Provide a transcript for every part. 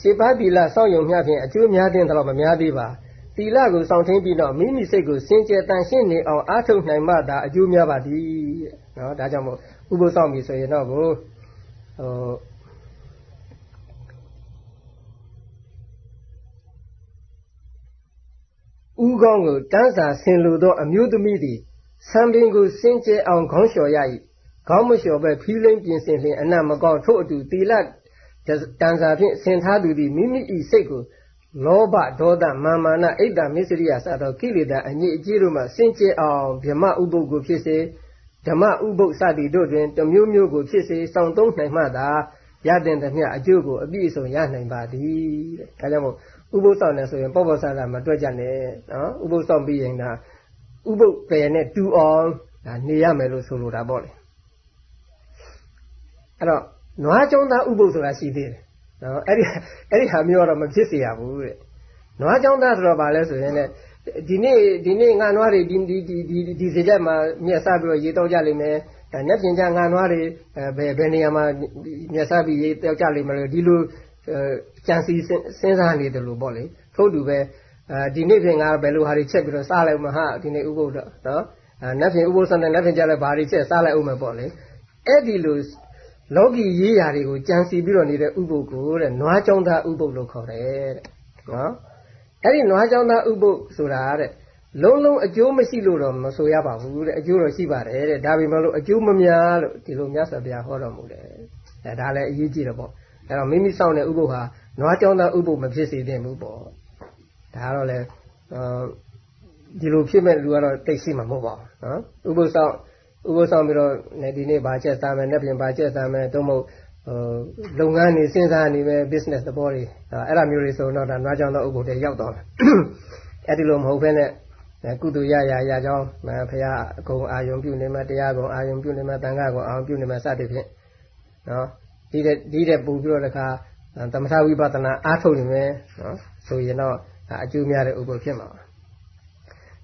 ရှေးပါးသီလစောင့်ယုံမျှဖြင့်အကျိုးများတဲ့တော့မများသေးပါသီလကိုစောင့်ထင်းပြီးတော့မိမိစိတ်ကိုစင်ကြယ်တန်ရှင်းနေအောင်အားထုတ်နိုင်မှသာအကျိုးများပါသည်နော်ဒါကြောင့်မို့ဥပုသ်ဆောင်ပြီဆိုရင်တော့ကိုဟိုဥကောင်းကိုတန်းစာဆင်လိုသောအမျိုးသမီးသည်ဆံပင်ကိုစင်ကြယ်အောင်ခေါင်းလျှော်ရ၏ခေါင်းမလျှော်ပဲဖီးလိမ့်ပြင်ဆင်လျင်အနတ်မကောင်းထို့အတူသီလ တန်စာဖြင့်ဆင်ထားသူသည်မိမိ၏စိတ်ကိုလောဘဒေါသမာမာနအိတ်တမစ္စရိယစသောကိလေသာအညစ်အကြေးတို့မှစင်ကြယ်အောင်ဗြဟ္မဥပုပ်ကိုဖြစ်စေဓမ္မဥပုပ်စသည်တို့တွင်တမျိုးမျိုးကိုဖြစ်စေစောင့်သုံးနိုင်မှသာရတဲ့သမျှအကျိုးကိုအပြည့်အစုံရနိုင်ပါသည်တဲ့ဒါကြောင့်မို့ဥပုပ်ဆောင်တယ်ဆိုရင်ပေါ့ပေါ့ဆဆမတွက်ကြနဲ့နော်ဥပုပ်ဆောင်ပြီးရင်ဒါဥပုပ်ပယ်နဲ့တူအောင်ဒါနေရမယ်လို့ဆိုလိုတာပေါ့လေအဲ့တော့ နွားကြောင်းသားဥပုပ်ဆိုတာရှိသေးတယ်နော်အဲ့ဒီအဲ့ဒီဟာမျိုးတော့မဖြစ်စေရဘူးတဲ့နွားကြောင်းသားဆိုတော့ဗာလဲဆိုရင်လည်းဒီနေ့ဒီနေ့ငါနွားတွေဒီဒီဒီဒီဒီစေချက်မှာမြက်စားပြီးတော့ရေတောက်ကြလိမ့်မယ်ဒါနဲ့ပြင်ကြငါနွားတွေဘယ်ဘယ်နေရာမှာမြက်စားပြီးရေတောက်ကြလိမ့်မယ်လို့ဒီလိုကြံစီစဉ်းစားနေတယ်လို့ပေါ့လေထို့တူပဲအဲဒီနေ့ပြင်ငါဘယ်လိုဟာတွေချက်ပြီးတော့စားလိုက်မှဟာဒီနေ့ဥပုဒ်တော့နော်အဲနတ်ပြင်ဥပုဒ်ဆန်တဲ့နတ်ပြင်ကြလဲဘာတွေချက်စားလိုက်အောင်မယ်ပေါ့လေအဲ့ဒီလို လောကီရေးရာတွေကိုကြံစီပြီးတော့နေတဲ့ဥပုပ်ကိုတဲ့နွားကြောင်းသားဥပုပ်လို့ခေါ်တယ်တဲ့နော်အဲ့ဒီနွားကြောင်းသားဥပုပ်ဆိုတာတဲ့လုံးလုံးအကျိုးမရှိလို့တော့မဆိုရပါဘူးတဲ့အကျိုးတော့ရှိပါတယ်တဲ့ဒါပေမဲ့လို့အကျိုးမများလို့ဒီလိုမြတ်စွာဘုရားဟောတော်မူတယ်အဲဒါလည်းအရေးကြီးတယ်ပေါ့အဲ့တော့မိမိစောင့်တဲ့ဥပုပ်ဟာနွားကြောင်းသားဥပုပ်မဖြစ်စေသင့်ဘူးပေါ့ဒါကတော့လေဒီလိုဖြစ်မဲ့လူကတော့တိတ်ရှိမှာမဟုတ်ပါဘူးနော်ဥပုပ်ဆောင် ဥပုသ်ဆောင်ပြီးတော့ဒီနေ့ဘာချက်စားမယ်၊နေ့ပြင်ဘာချက်စားမယ်၊သို့မဟုတ်လုပ်ငန်းတွေစဉ်းစားနေမယ် business သဘောတွေအဲ့ဒါမျိုးတွေဆိုတော့ဒါနွားကြောင်သောဥပုသ်တွေရောက်တော့တယ်အဲ့ဒီလိုမဟုတ်ဘဲနဲ့ကုသိုလ်ရရရကြောင်းဖရာအကုန်အာယုံပြုနေမှာတရားကုန်အာယုံပြုနေမှာတန်ခါကုန်အာယုံပြုနေမှာစသဖြင့်နော်ဒီတဲ့ဒီတဲ့ပူပြီးတော့တခါသမထဝိပဿနာအားထုတ်နေမယ်နော်ဆိုရင်တော့အကျိုးများတဲ့ဥပုသ်ဖြစ်မှာပါ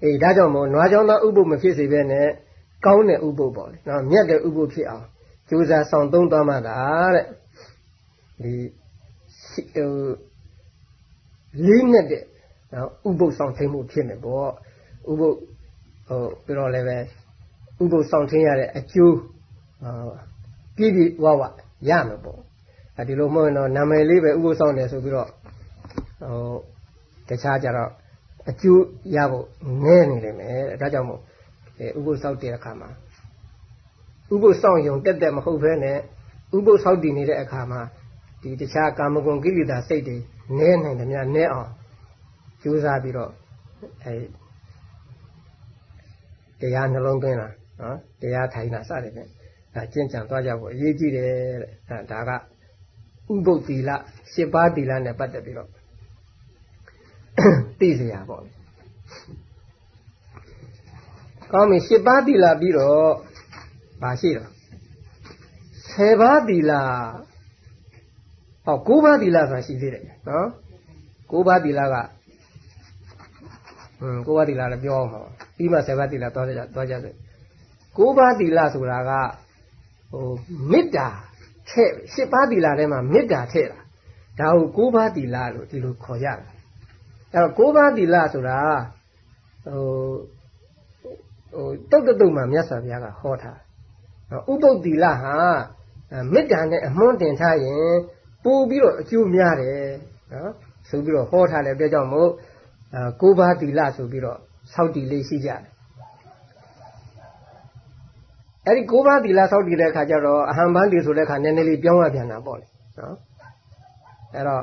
အေးဒါကြောင့်မို့နွားကြောင်သောဥပုသ်မဖြစ်စေဘဲနဲ့ ကောင်းတဲ့ဥပုပ်ပေါ့လေနော်မြတ်တဲ့ဥပုပ်ဖြစ်အောင်ကြိုးစားဆောင်သုံးသွားမှသာတဲ့ဒီဟိုလေးနဲ့တဲ့နော်ဥပုပ်ဆောင်ထိန်မှုဖြစ်မယ်ပေါ့ဥပုပ်ဟိုပြီးတော့လည်းပဲဥပုပ်ဆောင်ထိန်ရတဲ့အကျိုးပြည့်ပြည့်ဝဝရမယ်ပေါ့အဲဒီလိုမဟုတ်ရင်တော့နာမည်လေးပဲဥပုပ်ဆောင်တယ်ဆိုပြီးတော့ဟိုတခြားကြတော့အကျိုးရဖို့နည်းနေတယ်မယ်ဒါကြောင့်မို့ အဲဥပုသ်ဆောက်တဲ့အခါမှာဥပုသ်ဆောက်ယုံတက်တက်မဟုတ်ဘဲနဲ့ဥပုသ်ဆောက်တည်နေတဲ့အခါမှာဒီတခြားကာမဂုဏ်ကိလေသာစိတ်တွေနည်းနိုင်တယ်များနည်းအောင်ကြိုးစားပြီးတော့အဲတရားနှလုံးသွင်းတာနော်တရားထိုင်တာစတယ်ဖြင့်ဒါကျင့်ကြံသွားကြဖို့အရေးကြီးတယ်တဲ့ဒါကဥပုသ်သီလ၈ပါးသီလနဲ့ပတ်သက်ပြီးတော့သိစရာပေါ့ ကောင်းပြီ၈ပါးသီလပြီးတော့ဘာရှိတော့၁၀ပါးသီလဟော9ပါးသီလဆိုတာရှိသေးတယ်နော်9ပါးသီလကဟွန်း9ပါးသီလလည်းပြောအောင်ပါပြီးမှ10ပါးသီလသွားကြသွားကြတယ်9ပါးသီလဆိုတာကဟိုမေတ္တာထည့်10ပါးသီလထဲမှာမေတ္တာထည့်တာဒါကို9ပါးသီလလို့ဒီလိုခေါ်ကြတယ်အဲ့တော့9ပါးသီလဆိုတာဟို ဟိုတုတ်တုတ်မှမြတ်စွာဘုရားကဟောထားဥပုပ်တိလဟာမေတ္တာနဲ့အမွှန်းတင်ထားရင်ပို့ပြီးတော့အကျိုးများတယ်နော်ဆိုပြီးတော့ဟောထားတဲ့အတွက်ကြောင့်မို့ကိုးပါးတိလဆိုပြီးတော့စောက်တည်လေးရှိကြတယ်အဲ့ဒီကိုးပါးတိလစောက်တည်တဲ့အခါကျတော့အဟံဘန်းတည်ဆိုတဲ့အခါနည်းနည်းလေးပြောင်းရပြန်တာပေါ့လေနော်အဲ့တော့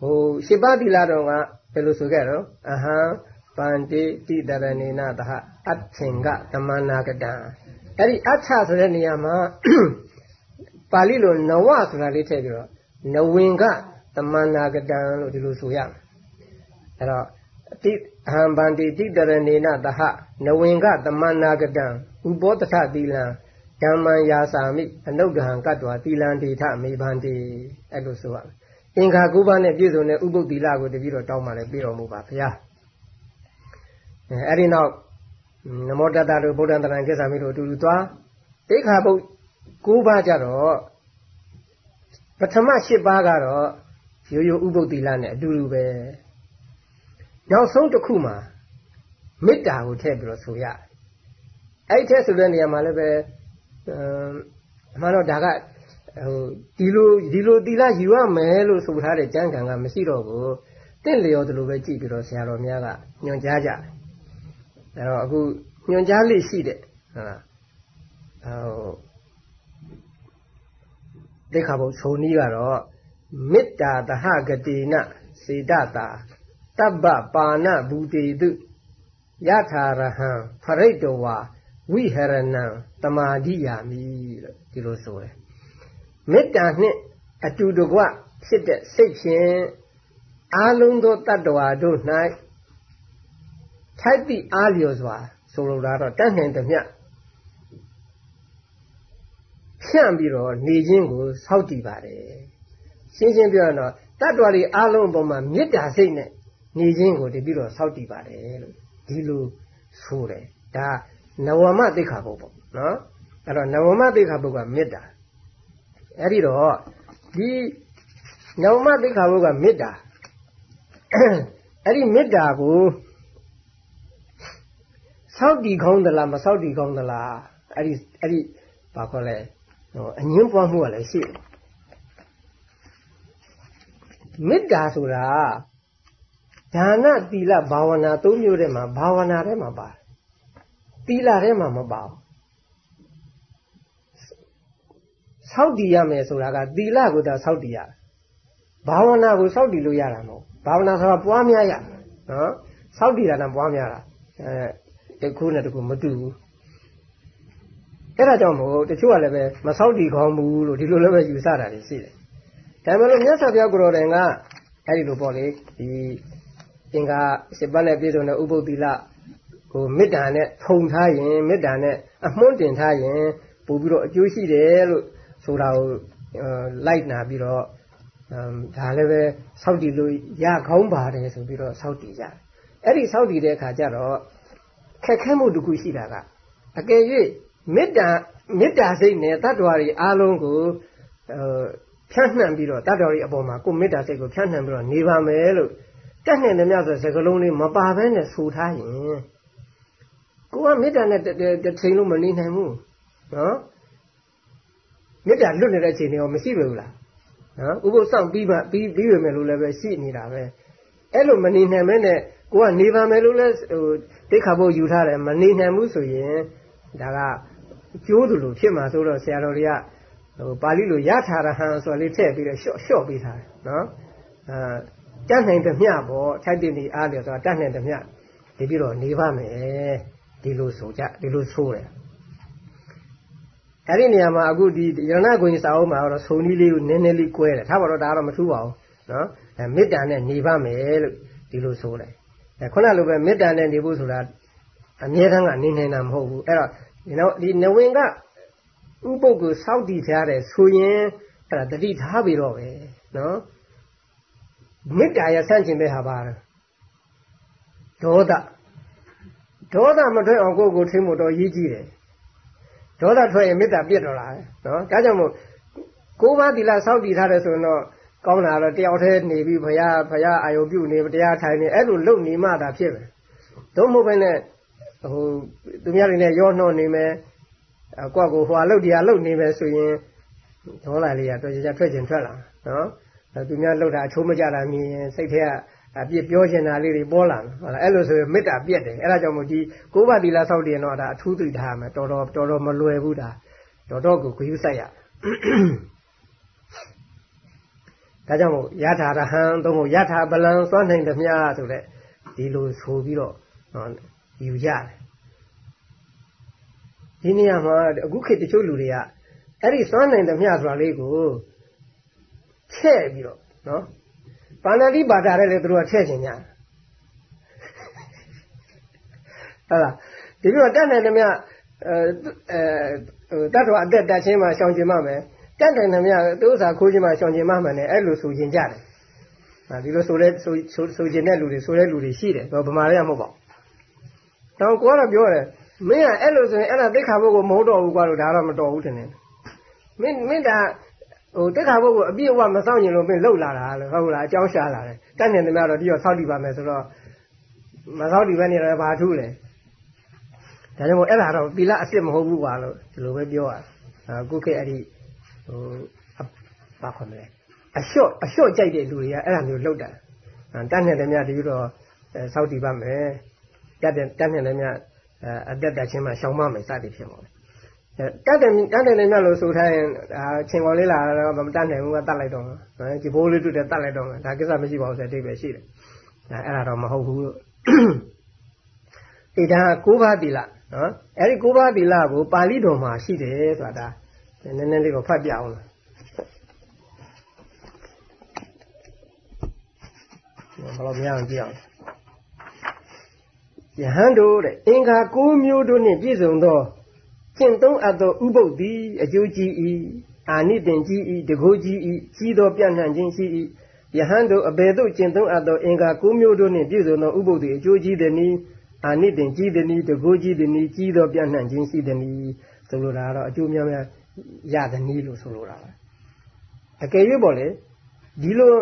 ဟိုရှစ်ပါးတိလတော့ကဘယ်လိုဆိုခဲ့တော့အဟံပန္တိတိတရဏေနသဟ အထင်ကသမနာကတံအဲ့ဒီအထဆိုတဲ့နေရာမှာပါဠိလိုနဝဆိုတာလေးထည့်ပြီးတော့နဝင်ကသမနာကတံလို့ဒီလိုဆိုရမယ်အဲ့တော့တိအဟံဗန္တိတိတရဏေနသဟနဝင်ကသမနာကတံဥပောတထသီလံဓမ္မံယာစာမိအနုဒဟံကတ္တဝသီလံဒေထမေဗန္တိအဲ့လိုဆိုရမယ်အင်္ဂါ၉ပါးနဲ့ပြည့်စုံတဲ့ဥပုပ်သီလကိုတပည့်တော်တောင်းပါလေပြီးတော်မူပါဗျာအဲ့ဒီနောက် နမောတတတို့ဗုဒ္ဓံတရံကိစ္ဆာမိတို့အတူတူသွားတိခါပုတ်၉ပါးကြတော့ပထမ၈ပါးကတော့ရိုးရိုးဥပုပ်သီလနဲ့အတူတူပဲနောက်ဆုံးတစ်ခုမှာမေတ္တာကိုထည့်ပြီးတော့ဆိုရအဲ့ထက်ဆိုတဲ့နေရာမှာလည်းပဲအမှန်တော့ဒါကဟိုဒီလိုဒီလိုသီလယူရမယ်လို့ဆိုထားတဲ့ကြံကံကမရှိတော့ဘူးတင့်လျော်တယ်လို့ပဲကြည့်ပြီးတော့ဆရာတော်များကညွှန်ကြားကြတယ် အဲ့တော့အခုညွှန်ကြားလိရှိတဲ့ဟုတ်လားဟိုဒိခါဘုံဆိုနီးကတော့မေတ္တာတဟဂတိနစေတတာတပ္ပပါဏဘူတေတုယထာရဟံဖရိတဝါဝိဟရဏံတမာဒိယာမိလို့ဒီလိုဆိုတယ်မေတ္တာနှင့်အတူတကွဖြစ်တဲ့စိတ်ဖြင့်အာလုံးသောတတ္တဝါတို့၌ ထိုက်သည့်အားလျော်စွာဆိုလိုတာတော့တတ်နိုင်သမျှဖြန့်ပြီးတော့နေခြင်းကိုစောင့်တည်ပါတယ်ရှင်းရှင်းပြောရတော့တတ္တဝါတွေအားလုံးအပေါ်မှာမေတ္တာစိတ်နဲ့နေခြင်းကိုတပြီးတော့စောင့်တည်ပါတယ်လို့ဒီလိုဆိုတယ်ဒါနဝမသိက္ခာပုဒ်ပေါ့နော်အဲ့တော့နဝမသိက္ခာပုဒ်ကမေတ္တာအဲ့ဒီတော့ဒီနဝမသိက္ခာပုဒ်ကမေတ္တာအဲ့ဒီမေတ္တာကို စောက်တီကောင်းသလားမစောက်တီကောင်းသလားအဲ့ဒီအဲ့ဒီဘာခေါ်လဲဟိုအငင်းပွားမှုကလည်းရှိတယ်မေတ္တာဆိုတာဒါနသီလဘာဝနာသုံးမျိုးထဲမှာဘာဝနာထဲမှာပါတယ်သီလထဲမှာမပါဘူးစောက်တည်ရမယ်ဆိုတာကသီလကိုသာစောက်တည်ရဘာဝနာကိုစောက်တည်လို့ရတာမဟုတ်ဘာဝနာဆိုတာပွားများရနော်စောက်တည်တာနဲ့ပွားများတာအဲ တခုနဲ့တခုမတူဘူးအဲ့ဒါကြောင့်မို့တချို့ကလည်းပဲမစောက်တည်ခေါင်းဘူးလို့ဒီလိုလည်းပဲယူဆတာတွေရှိတယ်ဒါပေမဲ့လို့မြတ်စွာဘုရားကိုယ်တော်တိုင်ကအဲ့ဒီလိုပေါ့လေဒီသင်္ကာစစ်ပတ်နဲ့ပြည့်စုံတဲ့ဥပုသ္တိလကိုမေတ္တာနဲ့ထုံထားရင်မေတ္တာနဲ့အမွှန်းတင်ထားရင်ပို့ပြီးတော့အကျိုးရှိတယ်လို့ဆိုတာကိုလိုက်နာပြီးတော့ဒါလည်းပဲစောက်တည်လို့ရခေါင်းပါတယ်ဆိုပြီးတော့စောက်တည်ကြတယ်အဲ့ဒီစောက်တည်တဲ့အခါကျတော့ ခက်ခဲမှုတစ်ခုရှိတာကအကယ်၍မေတ္တာမေတ္တာစိတ်နဲ့တတ္တဝါတွေအားလုံးကိုဖြန့်နှံ့ပြီးတော့တတ္တဝါတွေအပေါ်မှာကိုမေတ္တာစိတ်ကိုဖြန့်နှံ့ပြီးတော့နေပါမယ်လို့တက်နေတယ်မြတ်ဆိုစကလုံးလေးမပါဘဲနဲ့ဆိုထားရင်ကိုကမေတ္တာနဲ့တစ်ချိန်လုံးမနေနိုင်ဘူးနော်မေတ္တာလွတ်နေတဲ့အချိန်တွေရောမရှိပဲဘူးလားနော်ဥပုသ်ဆောင်ပြီးမှပြီးပြီးရမယ်လို့လည်းပဲရှိနေတာပဲအဲ့လိုမနေနိုင်မဲနဲ့ကိုကနေပါမယ်လို့လဲဟို တိခါဖို့ယူထားတယ်မနေနိုင်ဘူးဆိုရင်ဒါကကျိုးသူလိုဖြစ်မှာဆိုတော့ဆရာတော်တွေကဟိုပါဠိလိုရထာရဟံဆိုလေးထည့်ပြီးတော့ရှော့ရှော့ပေးထားတယ်နော်အာတတ်နိုင်သမျှပေါ့ထိုက်တဲ့နေအားလျော်ဆိုတာတတ်နိုင်သမျှဒီပြီးတော့နေပါမယ်ဒီလိုဆိုကြဒီလိုဆိုတယ်အဲ့ဒီနေရာမှာအခုဒီရဏဂုံစာအုပ်မှာတော့ဆုံနီးလေးကိုနည်းနည်းလေးကွဲတယ်ထားပါတော့ဒါကတော့မထူးပါဘူးနော်အဲမေတ္တာနဲ့နေပါမယ်လို့ဒီလိုဆိုတယ် အဲခုနလိုပဲမေတ္တာနဲ့နေဖို့ဆိုတာအမြဲတမ်းကနေနိုင်တာမဟုတ်ဘူးအဲ့တော့ဒီတော့ဒီနဝင်ကဥပုပ်ကိုစောက်တည်ထားတယ်ဆိုရင်အဲ့ဒါတတိထားပြီတော့ပဲနော်မေတ္တာရဆန့်ကျင်တဲ့ဟာပါဒေါသဒေါသမထွက်အောင်ကိုယ့်ကိုထိမှုတော့ရည်ကြည့်တယ်ဒေါသထွက်ရင်မေတ္တာပြတ်တော့လာတယ်နော်ဒါကြောင့်မို့ကိုးပါးသီလစောင့်တည်ထားတယ်ဆိုရင်တော့ ကောင်းလာတော့တယောက်တည်းနေပြီးဘုရားဘုရားအာယုပြုနေတရားထိုင်နေအဲ့လိုလုပ်နေမှသာဖြစ်မယ်တို့မဟုတ်ဘဲနဲ့ဟိုသူများတွေနဲ့ရောနှောနေမယ်အကွက်ကိုဟွာလုတ်တရားလုတ်နေမယ်ဆိုရင်ဒေါသလေးကတော့ကြကြထွက်ကျင်ထွက်လာနော်သူများလှုပ်တာအချိုးမကြတာမြင်ရင်စိတ်ထဲကအပြစ်ပြောချင်တာလေးတွေပေါ်လာတယ်ဟုတ်လားအဲ့လိုဆိုရင်မေတ္တာပြတ်တယ်အဲ့ဒါကြောင့်မို့ဒီကိုးပါးသီလဆောက်တည်ရင်တော့ဒါအထူးသိထားမယ်တော်တော်တော်တော်မလွယ်ဘူးဒါတော်တော်ကိုဂရုစိုက်ရ ဒါကြောင့်မို့ယထာရဟံသုံးဖို့ယထာပလံစွမ်းနိုင်သမျှဆိုတဲ့ဒီလိုဆိုပြီးတော့ယူကြတယ်ဒီနေရာမှာအခုခေတ်တချို့လူတွေကအဲ့ဒီစွမ်းနိုင်သမျှဆိုတာလေးကိုချဲ့ပြီးတော့နော်ပါဏာတိပါဒရဲလည်းသူတို့ကထည့်ခြင်းညာဟုတ်လားဒီလိုတက်နိုင်သမျှအဲအဲတတ်တော်အသက်တက်ချင်းမှရှောင်ကျင်မှမယ် တက်နိုင်သမျှသူဥစ္စာခိုးခြင်းမှရှောင်ကျင်မှမယ်နဲ့အဲ့လိုဆိုရင်ကြတယ်ဟာဒီလိုဆိုလဲဆိုဆိုကျင်တဲ့လူတွေဆိုတဲ့လူတွေရှိတယ်ဗမာတွေကမဟုတ်ပါဘူးတော့ကိုကတော့ပြောတယ်မင်းကအဲ့လိုဆိုရင်အဲ့ဒါသိခါဘုတ်ကိုမဟုတ်တော့ဘူးကွာလို့ဒါတော့မတော်ဘူးထင်တယ်မင်းမင်းဒါဟဟိုတက်ခါဘုတ်ကိုအပြည့်အဝမစောင့်ရင်လို့ပြင်လှုပ်လာတာလို့ဟုတ်လားအကြောင်းရှာလာတယ်တတ်နေတယ်များတော့ဒီတော့ဆောက်တည်ပါမယ်ဆိုတော့မဆောက်တည်ပဲနေတော့ဘာထူးလဲဒါကြောင့်မို့အဲ့ဒါတော့သီလအစ်စ်မဟုတ်ဘူးပါလို့ဒီလိုပဲပြောရအခုခေတ်အဲ့ဒီ ဟိုဘာခေါ်မလဲအလျှော့အလျှော့ကြိုက်တဲ့လူတွေကအဲ့ဒါမျိုးလှုပ်တာတတ်နေတယ်များဒီတော့ဆောက်တည်ပါမယ်တတ်တယ်တတ်နေတယ်များအတက်တက်ချင်းမှရှောင်မမယ်စသည်ဖြစ်ပါမယ်တတ်တယ်တတ်တယ်လည်းမြတ်လို့ဆိုထားရင်ဒါချင်းပေါ်လေးလာတော့မတတ်နိုင်ဘူးကတတ်လိုက်တော့နော်ဒီဘိုးလေးတွေ့တယ်တတ်လိုက်တော့ဒါကိစ္စမရှိပါဘူးဆိုတဲ့အတိတ်ပဲရှိတယ်ဒါအဲ့ဒါတော့မဟုတ်ဘူးလို့အေဒါ၉ပါးသီလနော်အဲ့ဒီ၉ပါးသီလကိုပါဠိတော်မှာရှိတယ်ဆိုတာဒါ နည်းနည်းလေးကိုဖတ်ပြအောင်လားဘယ်လိုများအောင်ကြည့်အောင်ယဟန်တို့တဲ့အင်္ဂါ၉မျိုးတို့နှင့်ပြည့်စုံသောကျင့်သုံးအပ်သောဥပုပ်သည်အကျိုးကြီး၏အာနိသင်ကြီး၏တကိုးကြီး၏ကြီးသောပြန့်နှံ့ခြင်းရှိ၏ယဟန်တို့အဘယ်သို့ကျင့်သုံးအပ်သောအင်္ဂါ၉မျိုးတို့နှင့်ပြည့်စုံသောဥပုပ်သည်အကျိုးကြီးသည်နည်းအာနိသင်ကြီးသည်နည်းတကိုးကြီးသည်နည်းကြီးသောပြန့်နှံ့ခြင်းရှိသည်နည်းဆိုလိုတာကတော့အကျိုးများများ ရသည်နည်းလို့ဆိုလိုတာပါအကယ်၍ပေါ့လေဒီလို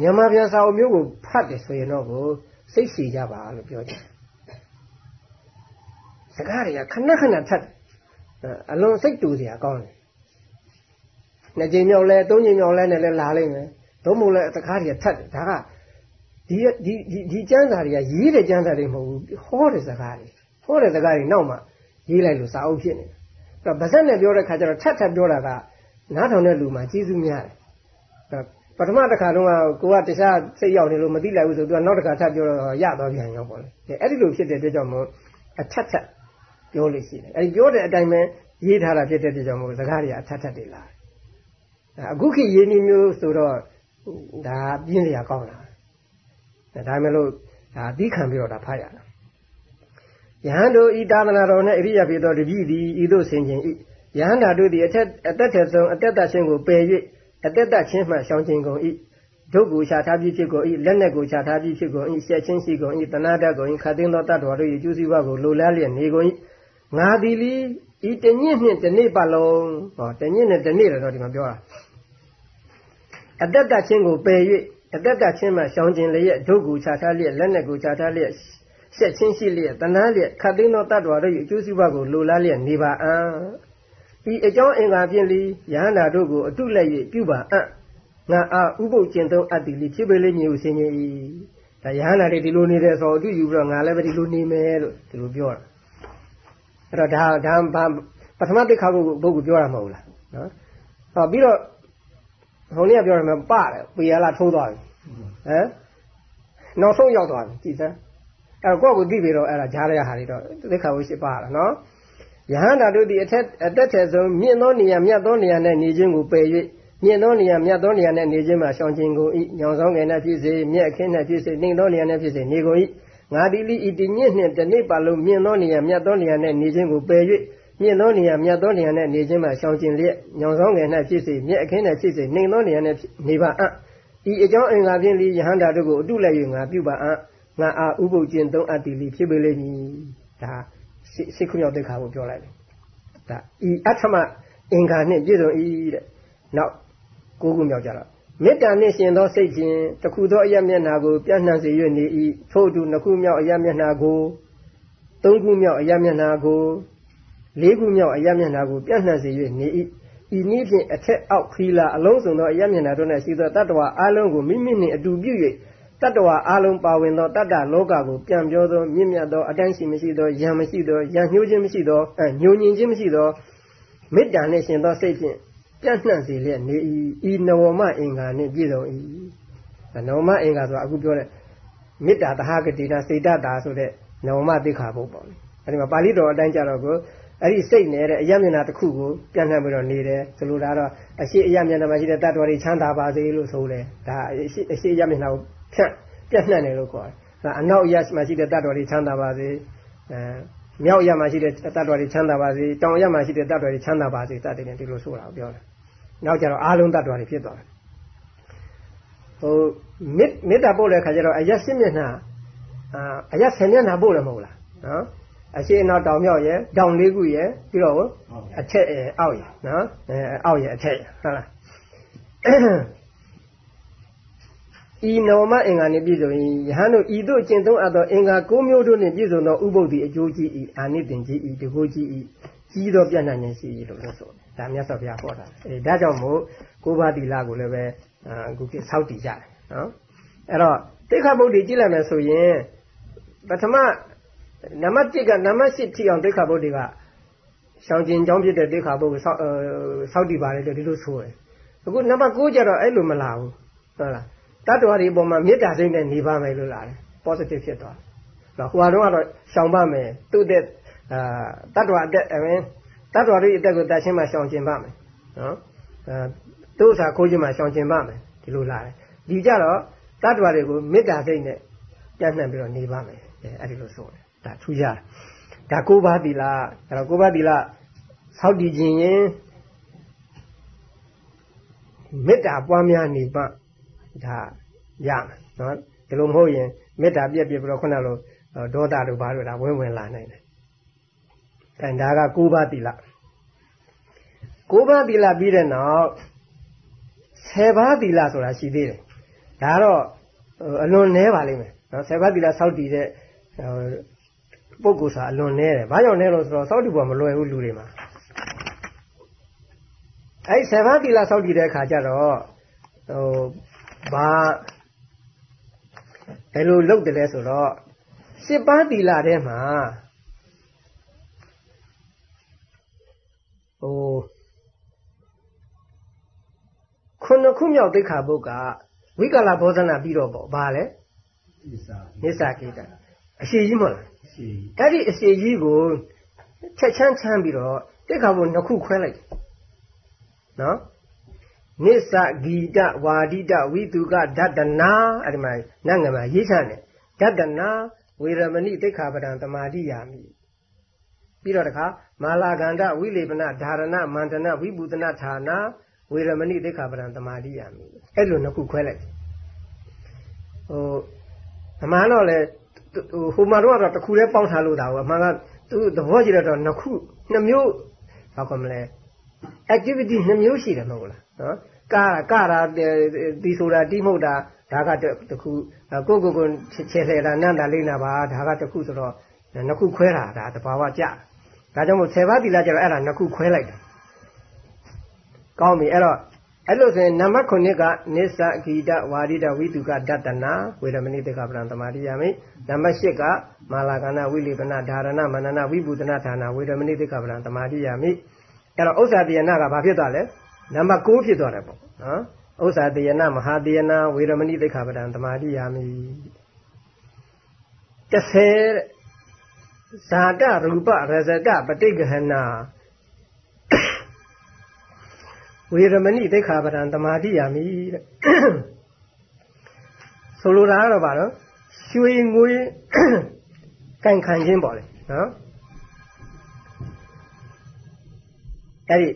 မြန်မာပြန်စာအုပ်မျိုးကိုဖတ်တယ်ဆိုရင်တော့ကိုစိတ်ရှည်ကြပါလို့ပြောကြတယ်စကားတွေကခဏခဏထပ်အလွန်စိတ်တူစရာကောင်းတယ်နှစ်ကြိမ်မြောက်လဲသုံးကြိမ်မြောက်လဲနဲ့လဲလာလိမ့်မယ်တော့မို့လဲစကားတွေကထပ်တယ်ဒါကဒီဒီဒီဒီကျမ်းစာတွေကရေးတဲ့ကျမ်းစာတွေမဟုတ်ဘူးဟောတဲ့စကားတွေဟောတဲ့စကားတွေနောက်မှရေးလိုက်လို့စာအုပ်ဖြစ်နေတယ်အဲ့ တော့ဗဇက်နဲ့ပြောတဲ့ခါကျတော့ထပ်ထပ်ပြောတာကနားထောင်တဲ့လူမှကျေးဇူးများတယ်ပထမတစ်ခါတော့ကိုကတခြားစိတ်ရောက်နေလို့မသိလိုက်ဘူးဆိုသူကနောက်တစ်ခါထပ်ပြောတော့ရသွားပြန်ရောပေါ့လေအဲ့ဒီလိုဖြစ်တဲ့အတွက်ကြောင့်မို့အထက်ထက်ပြောလို့ရှိတယ်အဲဒီပြောတဲ့အတိုင်းပဲရေးထားတာဖြစ်တဲ့အတွက်ကြောင့်မို့စကားတွေအထက်ထက်တွေလာအခုခေတ်ရင်းနှီးမျိုးဆိုတော့ဒါပြင်းစရာကောင်းလာဒါမှမဟုတ်ဒါသီးခံပြီးတော့ဒါဖတ်ရတာ ယဟန်တို့ဤသာသနာတော်နှင့်အရိယာဖြစ်သောတပည့်သည်ဤသို့ဆင်ခြင်၏ယဟန်တာတို့သည်အထက်အသက်ထက်ဆုံးအသက်တခြင်းကိုပယ်၍အသက်တခြင်းမှရှောင်ကျင်ကုန်၏ဒုက္ကိုချထားပြီးဖြစ်ကုန်၏လက်နက်ကိုချထားပြီးဖြစ်ကုန်၏ဆက်ချင်းရှိကုန်၏တဏှာတတ်ကုန်၏ခတ်သိမ်းသောတတ္တဝါတို့၏ကျူးစီးပွားကိုလိုလားလျက်နေကုန်၏ငါသည်လီဤတညစ်နှင့်တနေ့ပတ်လုံးဟောတညစ်နဲ့တနေ့တော့ဒီမှာပြောတာအတ္တတချင်းကိုပယ်၍အတ္တတချင်းမှရှောင်ကျင်လျက်ဒုက္ခချထားလျက်လက်နက်ကိုချထားလျက် ဆက်ချင်းရှိလျက်တဏှာလျက်ခတ်သိမ်းသောတတ္တဝါတို့၏အကျိုးစီးပွားကိုလိုလားလျက်နေပါအံ့ဤအကြောင်းအင်္ဂါဖြင့်လီယဟန္တာတို့ကိုအတုလက်၍ပြုပါအံ့ငါအားဥပုပ်ကျင့်သုံးအပ်သည်လီဖြစ်ပေလိမ့်မည်ဟုဆင်ခြင်၏ဒါယဟန္တာတွေဒီလိုနေတယ်ဆိုတော့အတုယူပြီးတော့ငါလည်းပဲဒီလိုနေမယ်လို့ဒီလိုပြောတာအဲ့တော့ဒါဒါဘာပထမသိက္ခာပုဂ္ဂိုလ်ပြောတာမဟုတ်လားနော်ဟောပြီးတော့ဟိုနေ့ကပြောရမယ်ပါတယ်ပေရလာထိုးသွားပြီဟမ်နောက်ဆုံးရောက်သွားပြီကြည်စမ်း အဲ့တော့ကိုယ့်ကိုသိပြီတော့အဲ့ဒါကြားရတဲ့ဟာတွေတော့သိက္ခာပုရှိပါလားနော်ယဟန္တာတို့သည်အထက်အသက်ထက်ဆုံးမြင့်သောနေရာမြတ်သောနေရာ၌နေခြင်းကိုပယ်၍မြင့်သောနေရာမြတ်သောနေရာ၌နေခြင်းမှာရှောင်ခြင်းကိုဤညောင်ဆောင်ငယ်၌ဖြစ်စေမြက်အခင်း၌ဖြစ်စေနှိမ်သောနေရာ၌ဖြစ်စေနေကုန်၏ငါဒီလိဤတညစ်နှင့်တနေ့ပတ်လုံးမြင့်သောနေရာမြတ်သောနေရာ၌နေခြင်းကိုပယ်၍မြင့်သောနေရာမြတ်သောနေရာ၌နေခြင်းမှာရှောင်ကျင်လျက်ညောင်ဆောင်ငယ်၌ဖြစ်စေမြက်အခင်း၌ဖြစ်စေနှိမ်သောနေရာ၌နေပါအံ့ဤအကြောင်းအင်္ဂါဖြင့်လီယဟန္တာတို့ကိုအတုလိုက်၍ငါပြုပါအံ့ ငါအာဥပုပ်ကျင့်သုံးအပ်တည်လီဖြစ်ပေလိမ့်မည်ဒါစိတ်ခုမြောက်တဲ့ခါကိုပြောလိုက်တယ်ဒါဤအထမအင်္ဂါနှင့်ပြည့်စုံ၏တဲ့နောက်ကိုးခုမြောက်ကြတော့မေတ္တာနှင့်ရှင်သောစိတ်ဖြင့်တခုသောအယမျက်နာကိုပြန့်နှံ့စေ၍နေ၏ထို့အတူနှစ်ခုမြောက်အယမျက်နာကိုသုံးခုမြောက်အယမျက်နာကိုလေးခုမြောက်အယမျက်နာကိုပြန့်နှံ့စေ၍နေ၏ဤနည်းဖြင့်အထက်အောက်ခီလာအလုံးစုံသောအယမျက်နာတို့၌ရှိသောတတ္တဝါအလုံးကိုမိမိနှင့်အတူပြု၍ တတ္တဝါအလုံးပါဝင်သောတတ္တလောကကိုပြန်ပြောသောမြင့်မြတ်သောအတိုင်းရှိမရှိသောယံမရှိသောယံညှိုးခြင်းမရှိသောညှိုညင်ခြင်းမရှိသောမေတ္တာနှင့်ရှင်သောစိတ်ဖြင့်ပြန့်နှံ့စေလျက်နေ၏ဤနဝမအင်္ဂါနှင့်ပြည့်စုံ၏နဝမအင်္ဂါဆိုတာအခုပြောတဲ့မေတ္တာတဟဂတိတာစေတတာဆိုတဲ့နဝမသိက္ခာပုဒ်ပေါ့အဲဒီမှာပါဠိတော်အတိုင်းကြတော့ကိုအဲ့ဒီစိတ်နဲ့တဲ့အယမျက်နှာတစ်ခုကိုပြန့်နှံ့ပြီးတော့နေတယ်ဆိုလိုတာတော့အရှိအယမျက်နှာမှာရှိတဲ့တတ္တဝါတွေချမ်းသာပါစေလို့ဆိုတယ်ဒါအရှိအရှိအယမျက်နှာကို ဖြန့်ပြန့်နှံ့တယ်လို့ခေါ်တယ်ဒါအနောက်အယမှာရှိတဲ့တတ္တဝါတွေချမ်းသာပါစေအဲမြောက်အယမှာရှိတဲ့တတ္တဝါတွေချမ်းသာပါစေတောင်အယမှာရှိတဲ့တတ္တဝါတွေချမ်းသာပါစေစတဲ့ဒီလိုဆိုတာကိုပြောတယ်နောက်ကျတော့အာလုံးတ attva တွေဖြစ်သွားတယ်ဟိုမေမေတ္တာပို့တဲ့ခါကျတော့အရက်ရှင်းမျက်နှာအာအရက်ဆယ်မျက်နှာပို့တယ်မဟုတ်လားနော်အရှိအနောက်တောင်မြောက်ရဲ့တောင်လေးခုရဲ့ပြီးတော့အထက်အောက်ရဲ့နော်အဲအောက်ရဲ့အထက်ဟုတ်လား ဤနောမအင်္ဂါနှင့်ပြည့်စုံ၏ယဟန်တို့ဤသို့ကျင့်သုံးအပ်သောအင်္ဂါ၉မျိုးတို့နှင့်ပြည့်စုံသောဥပုသ္တိအကျိုးကြီး၏အာနိသင်ကြီး၏တကုကြီး၏ကြီးသောပြန့်နှံ့ခြင်းရှိ၏လို့လို့ဆိုတယ်ဒါမြတ်စွာဘုရားဟောတာအဲဒါကြောင့်မို့ကိုးပါးသီလကိုလည်းပဲအခုကိစောက်တည်ကြတယ်နော်အဲ့တော့တိခါဗုဒ္ဓကြည့်လိုက်မယ်ဆိုရင်ပထမနံပါတ်1ကနံပါတ်8ထိအောင်တိခါဗုဒ္ဓကရှောင်ကျင်ကြောင်းဖြစ်တဲ့တိခါဗုဒ္ဓစောက်စောက်တည်ပါတယ်လို့ဒီလိုဆိုတယ်အခုနံပါတ်9ကျတော့အဲ့လိုမလာဘူးဟုတ်လား တတ္တဝါတွေအပေါ်မှာမေတ္တာစိတ်နဲ့နေပါမယ်လို့လာတယ် positive ဖြစ်သွားတယ်ဟိုကတော့ကတော့ရှောင်ပါမယ်သူ့တဲ့အာတတ္တဝါအတက်အရင်တတ္တဝါတွေအတက်ကိုတတ်ချင်းမှရှောင်ကျင်ပါမယ်နော်အဲသူ့ဥစ္စာခိုးခြင်းမှရှောင်ကျင်ပါမယ်ဒီလိုလာတယ်ဒီကြတော့တတ္တဝါတွေကိုမေတ္တာစိတ်နဲ့ပြန့်နှံ့ပြီးတော့နေပါမယ်အဲ့ဒီလိုဆိုတယ်ဒါထူးခြားဒါကိုးပါးသီလအဲ့တော့ကိုးပါးသီလဆောက်တည်ခြင်းရင်မေတ္တာပွားများနေပါ ဒါရမယ်နော်ဒီလိုမဟုတ်ရင်မေတ္တာပြည့်ပြည့်ပြီးတော့ခုနလိုဒေါသတို့ဘာတို့ဒါဝင်ဝင်လာနိုင်တယ်။အဲဒါက၉ပါးသီလ။၉ပါးသီလပြီးတဲ့နောက်10ပါးသီလဆိုတာရှိသေးတယ်။ဒါတော့အလွန်နည်းပါလိမ့်မယ်နော်10ပါးသီလစောင့်တည်တဲ့ပုဂ္ဂိုလ်ဆိုတာအလွန်နည်းတယ်။ဘာကြောင့်လဲလို့ဆိုတော့စောင့်တည်ဖို့မလွယ်ဘူးလူတွေမှာ။အဲဒီ10ပါးသီလစောင့်တည်တဲ့အခါကျတော့ဟို ဘာဘယ်လိုလုပ်တယ်လဲဆိုတော့စစ်ပန်းသီလထဲမှာဟိုခုနှစ်ခုမြောက်သိက္ခာပုဒ်ကဝိကလဘောဇနာပြီးတော့ပေါ့ဘာလဲနိစ္စနိစ္စကိတအရှိကြီးမဟုတ်လားအရှိအဲ့ဒီအရှိကြီးကိုချက်ချမ်းချမ်းပြီးတော့သိက္ခာပုဒ်နှစ်ခုခွဲလိုက်နော် နိစ္စဂီတဝါဒိတဝိတုကဓတ္တနာအဲ့ဒီမှာနတ်ငယ်မှာရေးချတယ်ဓတ္တနာဝေရမဏိတိခါပဒံတမာတိယာမိပြီးတော့တခါမာလာကန္တဝိလေပနဓာရဏမန္တနဝိပုဒနာဌာနာဝေရမဏိတိခါပဒံတမာတိယာမိအဲ့လိုနှစ်ခုခွဲလိုက်ဟိုအမှန်တော့လေဟိုမှာတော့တခုလေးပေါင်းထားလို့တာဟုတ်အမှန်ကသူသဘောကြည့်တော့နှစ်ခုနှစ်မျိုးဘာကောမလဲ activity နှစ်မျိုးရှိတယ်မဟုတ်လား နော်ကာကာတာဒီဆိုတာတိမဟုတ်တာဒါကတခုကိုကိုကိုချေလှတာနန္တာလေးနာပါဒါကတခုဆိုတော့နှစ်ခုခွဲတာဒါတဘာဝကြဒါကြောင့်မို့10ပါးသီလကျတော့အဲ့ဒါနှစ်ခုခွဲလိုက်တယ်ကောင်းပြီအဲ့တော့အဲ့လိုဆိုရင်နံပါတ်9ကနိစ္စဂီတဝါရိတဝိတုကဒတနာဝေရမဏိတကပရံသမာတိယမိနံပါတ်10ကမာလာကနာဝိလိပနာဓာရဏမနနာဝိပုဒနာဌာနာဝေရမဏိတကပရံသမာတိယမိအဲ့တော့ဥစ္စာတယနာကဘာဖြစ်သွားလဲ နံပါတ်9ဖြစ်သွားတယ်ပေါ့နော်ဥစ္စာတယနာမဟာတယနာဝေရမဏိသိက္ခာပဒံတမာတိယာမိ30ဇာတရူပရဇတပဋိက္ခဏာဝေရမဏိသိက္ခာပဒံတမာတိယာမိတဲ့ဆိုလိုတာကတော့ဗါတော့ရွှေငွေကန်ခံခြင်းပေါ့လေနော်အဲ့ဒီ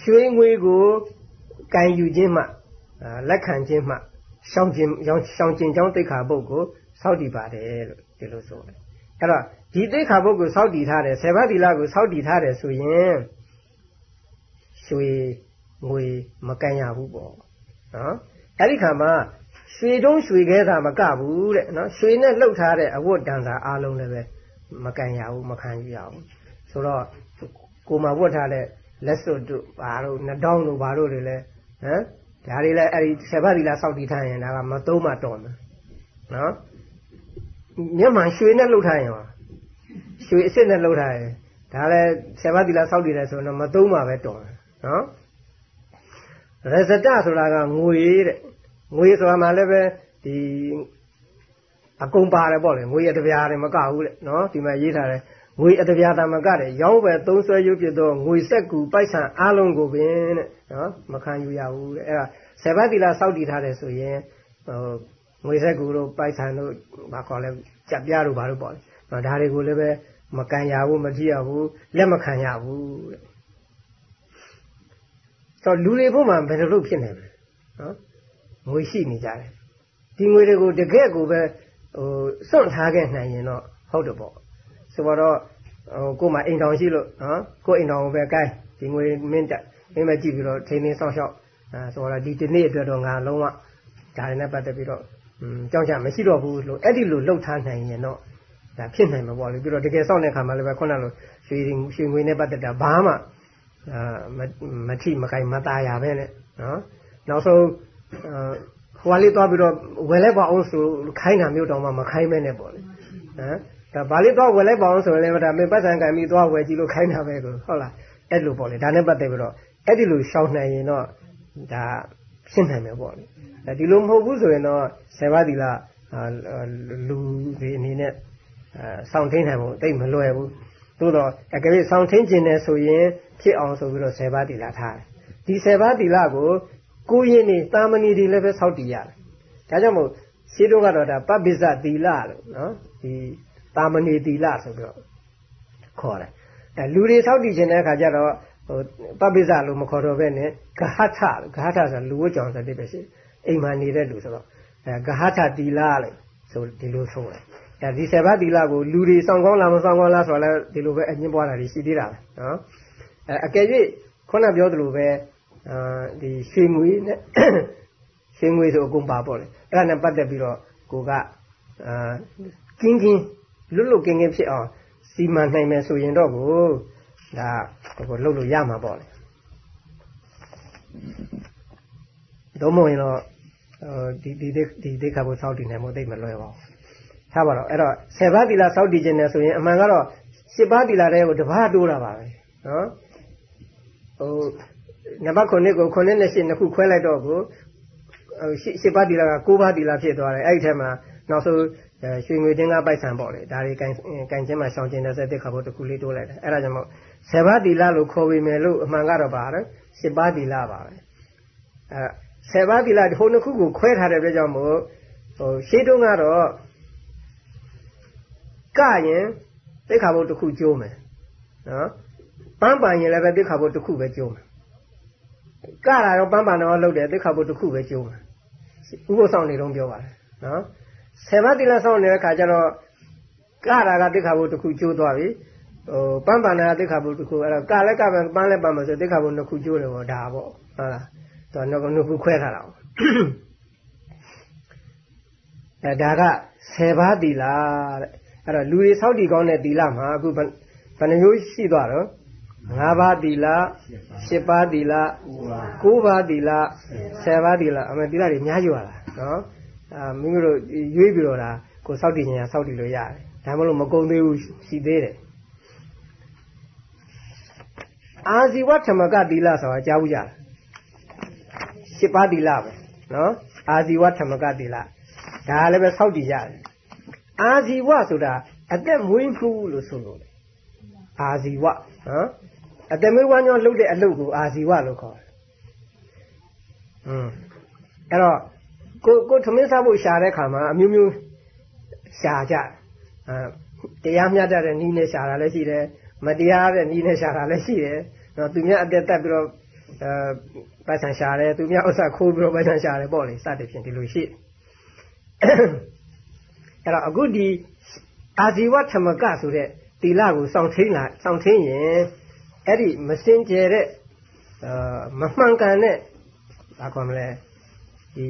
ရွှေငွေကိုကံယူခြင်းမှလက်ခံခြင်းမှရှောင်ကျင်ရှောင်ကျင်ကြောင်းသိခါပုတ်ကိုစောက်တည်ပါတယ်လို့ဒီလိုဆိုတယ်အဲ့တော့ဒီသိခါပုတ်ကိုစောက်တည်ထားတယ်ဆေဘသီလကိုစောက်တည်ထားတယ်ဆိုရင်ရွှေငွေမကန်ရဘူးပေါ့နော်အဲ့ဒီခါမှာရွှေတုံးရွှေခဲတာမကဘူးတဲ့နော်ရွှေနဲ့လှုပ်ထားတဲ့အဝတ်တန်စာအားလုံးလည်းပဲမကန်ရဘူးမခံရဘူးဆိုတော့ကိုမဝတ်ထားတဲ့ လက်စွပ်တို့ဘာတို့နှတောင်းတို့ဘာတို့တွေလဲဟမ်ဒါတွေလဲအဲ့ဒီဆယ်ပတ်ဒီလာစောက်တည်ထားရင်ဒါကမသုံးမှတော်မယ်နော်မျက်မှန်ရွှေနဲ့လှုပ်ထားရင်ရွှေအစ်စ်နဲ့လှုပ်ထားရင်ဒါလဲဆယ်ပတ်ဒီလာစောက်တည်တယ်ဆိုတော့မသုံးမှပဲတော်တယ်နော်ရဇတဆိုတာကငွေတဲ့ငွေဆိုတာမှလည်းပဲဒီအကုန်ပါတယ်ပေါ့လေငွေရတပြားတယ်မကဘူးတဲ့နော်ဒီမှာရေးထားတယ် ငွေအတပြာတမကတဲ့ရောင်းပဲသုံးဆွဲရုပ်ဖြစ်သောငွေဆက်ကူပိုက်ဆံအားလုံးကိုပင်တဲ့နော်မခံယူရဘူးတဲ့အဲ့ဒါဆေဘတ်တီလာစောက်တည်ထားတယ်ဆိုရင်ဟိုငွေဆက်ကူတို့ပိုက်ဆံတို့ဘာခေါ်လဲကြက်ပြားတို့ဘာလို့ပေါ့လဲနော်ဒါတွေကိုလည်းပဲမကန်ရဘူးမကြည့်ရဘူးလက်မခံရဘူးတဲ့ဆိုလူတွေဘုမှဘယ်လိုလုပ်ဖြစ်နေလဲနော်ငွေရှိနေကြတယ်ဒီငွေတွေကိုတကယ့်ကိုပဲဟိုစွန့်ထားခဲ့နိုင်ရင်တော့ဟုတ်တယ်ပေါ့ဆိုတော့ ဟိုကို့မှာအိမ်တော်ရှိလို့နော်ကို့အိမ်တော်ကိုပဲကိုင်းဒီငွေမင်းတက်မင်းမကြည့်ပြီးတော့ထိန်းသိမ်းဆောင်ရှောက် အဲဆိုတော့ဒီဒီနေ့အတွက်တော့ငါလုံးဝဒါတွေနဲ့ပတ်သက်ပြီးတော့ကြောက်ကြမရှိတော့ဘူးလို့အဲ့ဒီလိုလှုပ်ထားနိုင်ရင်တော့ဒါဖြစ်နိုင်မှာပေါ့လေပြီးတော့တကယ်စောင့်တဲ့ခါမှာလည်းပဲခုနလိုရွှေရွှေငွေနဲ့ပတ်သက်တာဘာမှအာမထိမကိုင်မตายရပဲနဲ့နော်နောက်ဆုံးဟိုလေးသွားပြီးတော့ဝယ်လိုက်ပါအောင်ဆိုခိုင်းတာမျိုးတောင်မှမခိုင်းမဲနဲ့ပေါ့လေဟမ် ဒါဘာလေးသွားဝယ်လိုက်ပါအောင်ဆိုရင်လည်းဒါမင်းပတ်စံကံပြီးသွားဝယ်ကြည့်လို့ခိုင်းတာပဲကိုဟုတ်လားအဲ့လိုပေါ့လေဒါနဲ့ပတ်သက်ပြီးတော့အဲ့ဒီလိုရှောင်နိုင်ရင်တော့ဒါဖြစ်နိုင်မယ်ပေါ့လေဒီလိုမဟုတ်ဘူးဆိုရင်တော့ဆယ်ပါးသီလလူတွေအနေနဲ့စောင့်ထိန်နိုင်ဖို့တိတ်မလွယ်ဘူးသို့တော့အကယ်၍စောင့်ထိန်ခြင်းနဲ့ဆိုရင်ဖြစ်အောင်ဆိုပြီးတော့ဆယ်ပါးသီလထားတယ်ဒီဆယ်ပါးသီလကိုကိုရင်နေတာမဏီတွေလည်းပဲစောင့်တည်ရတယ်ဒါကြောင့်မို့ရှင်းတော့ကတော့ဒါပပိစ္ဆသီလလို့နော်ဒီ တာမဏီသီလဆိုပြီးတော့ခေါ်တယ်အဲလူတွေစောင့်တည်ခြင်းတဲ့အခါကျတော့ဟိုပပိစ္ဆလို့မခေါ်တော့ပဲနဲ့ဂဟထဂဟထဆိုလူဝတ်ကြောင်ဆိုတဲ့ပဲရှိအိမ်မှာနေတဲ့လူဆိုတော့အဲဂဟထသီလလို့ဆိုဒီလိုဆိုတယ်အဲဒီဆယ်ပါးသီလကိုလူတွေစောင့်ကောင်းလားမစောင့်ကောင်းလားဆိုတော့လည်းဒီလိုပဲအငင်းပွားတာတွေရှိသေးတာပဲနော်အဲအကယ်၍ခုနပြောသလိုပဲအာဒီရွှေငွေနဲ့ရွှေငွေဆိုအကုန်ပါပေါ့လေအဲ့ဒါနဲ့ပတ်သက်ပြီးတော့ကိုကအာကင်းကင်း လွတ်လွတ်ကင်းကင်းဖြစ်အောင်စီမံနိုင်မယ်ဆိုရင်တော့ကိုဒါကိုလှုပ်လို့ရမှာပေါ့လေတော့မဝင်တော့ဒီဒီဒီဒိဋ္ဌာဘုစောက်တည်နိုင်မှုသိမလွယ်ပါဘူးထားပါတော့အဲ့တော့10ပါးသီလစောက်တည်ခြင်းနဲ့ဆိုရင်အမှန်ကတော့10ပါးသီလတဲ့ကိုတပါးတိုးတာပါပဲနော်ဟိုနံပါတ်9ကို9နဲ့10နှစ်ခုခွဲလိုက်တော့ကို10ပါးသီလက9ပါးသီလဖြစ်သွားတယ်အဲ့ဒီထဲမှာနောက်ဆုံး ရွှေငွေတင်းကပိုက်ဆံပေါ့လေဒါတွေကင်ကင်ချင်းမှာရှောင်းကျင်တဲ့စက်တစ်ခါဖို့တစ်ခုလေးတိုးလိုက်တယ်အဲ့ဒါကြောင့်မို့10ပါးသီလလို့ခေါ်ပေမယ်လို့အမှန်ကတော့ပါတော့10ပါးသီလပါပဲအဲ10ပါးသီလဟိုနှစ်ခုကိုခွဲထားတဲ့အတွက်ကြောင့်မို့ဟိုရှေးတုန်းကတော့ကရင်သိခါဘုတ်တစ်ခုကျိုးမယ်နော်ပန်းပန်ရင်လည်းပဲသိခါဘုတ်တစ်ခုပဲကျိုးမယ်ကတာတော့ပန်းပန်တော့လုပ်တယ်သိခါဘုတ်တစ်ခုပဲကျိုးမယ်ဥပုသ်ဆောင်နေတော့ပြောပါတယ်နော် ဆယ်ပါးတိလဆောင်နေတဲ့ခါကျတော့ကတာကသိခါဘုတ်တစ်ခုကျိုးသွားပြီဟိုပန်းပန်တာသိခါဘုတ်တစ်ခုအဲ့တော့ကလည်းကပန်းပန်းလည်းပန်းမှာဆိုသိခါဘုတ်နှစ်ခုကျိုးတယ်ပေါ့ဒါပေါ့ဟုတ်လားတော့နှစ်ခုခွဲထားတာပေါ့အဲဒါကဆယ်ပါးတိလတဲ့အဲ့တော့လူတွေစောက်တည်ကောင်းတဲ့သီလမှာအခုဘယ်နှမျိုးရှိသွားတော့၅ပါးသီလ၈ပါးသီလ၉ပါးသီလ၁၀ပါးသီလအမေသီလတွေအများကြီးပါလားနော် အာမိမိတို့ရွေးပြီးတော့ဒါကိုစောက်တည်ညာစောက်တည်လို့ရတယ်ဒါမှမဟုတ်မကုံသေးဘူးရှိသေးတယ်အာဇီဝဓမ္မကသီလဆိုတာကြားဘူးကြလား၈ပါးသီလပဲနော်အာဇီဝဓမ္မကသီလဒါလည်းပဲစောက်တည်ရတယ်အာဇီဝဆိုတာအသက်မွေးမှုလို့ဆိုလို့အာဇီဝနော်အသက်မွေးဝမ်းကြောင်းလုပ်တဲ့အလုပ်ကိုအာဇီဝလို့ခေါ်တယ်။อืมအဲ့တော့ ကိုကိုသမင်းစားဖို့ရှာတဲ့ခါမှာအမျိုးမျိုးရှာကြအဲတရားမျှတတဲ့နီးနဲ့ရှာတာလည်းရှိတယ်မတရားတဲ့နီးနဲ့ရှာတာလည်းရှိတယ်နော်သူများအသက်တက်ပြီးတော့အဲပိုက်ဆံရှာတယ်သူများဥစ္စာခိုးပြီးတော့ပိုက်ဆံရှာတယ်ပေါ့လေစသဖြင့်ဒီလိုရှိအဲ့တော့အခုဒီအာဇီဝဓမ္မကဆိုတဲ့တီလကိုစောင့်ထိန်လာစောင့်ထိန်ရင်အဲ့ဒီမစင်ကြယ်တဲ့အာမမှန်ကန်တဲ့ဘာခေါ်မလဲဒီ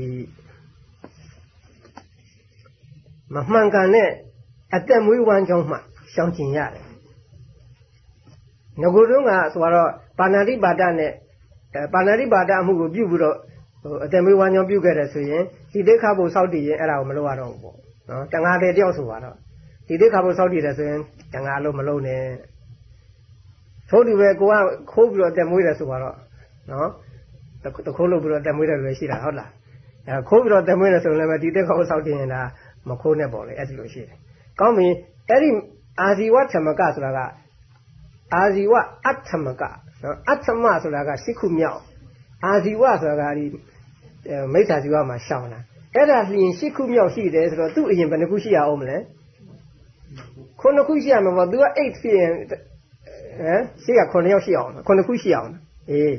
မမှန်ကန်တဲ့အသက်မွေးဝမ်းကြောင်းမှရှောင်ကျင်ရတယ်ငကိုတုံးကဆိုတော့ပါဏာတိပါဒနဲ့ပါဏာတိပါဒအမှုကိုပြုပြီးတော့ဟိုအသက်မွေးဝမ်းကြောင်းပြုခဲ့တယ်ဆိုရင်ဒီသိခါဖို့စောက်တည်ရင်အဲ့ဒါကိုမလုပ်ရတော့ဘူးပေါ့နော်တန်ဃာတဲ့တယောက်ဆိုပါတော့ဒီသိခါဖို့စောက်တည်တယ်ဆိုရင်တန်ဃာလို့မလုပ်နဲ့ထို့ဒီပဲကိုကခိုးပြီးတော့အသက်မွေးတယ်ဆိုပါတော့နော်တခိုးလို့ပြီးတော့အသက်မွေးတယ်လို့ရှိတာဟုတ်လားအဲခိုးပြီးတော့အသက်မွေးတယ်ဆိုရင်လည်းဒီသိခါဖို့စောက်တည်ရင်ဒါ မခိုးနဲ့ပေါ့လေအဲ့ဒီလိုရှိတယ်ကောင်းပြီအဲ့ဒီအာဇီဝဓမ္မကဆိုတာကအာဇီဝအဋ္ဌမကနော်အဋ္ဌမဆိုတာကရှစ်ခုမြောက်အာဇီဝဆိုတာကဒီမိစ္ဆာဇီဝမှာရှောင်းတာအဲ့ဒါလျင်ရှစ်ခုမြောက်ရှိတယ်ဆိုတော့သူ့အရင်ဘယ်နှခုရှိရအောင်မလဲခုနှစ်ခုရှိရမှာပေါ့ तू က8ဖြစ်ရင်ဟမ်ရှိက9ယောက်ရှိအောင်ခုနှစ်ခုရှိအောင်အေး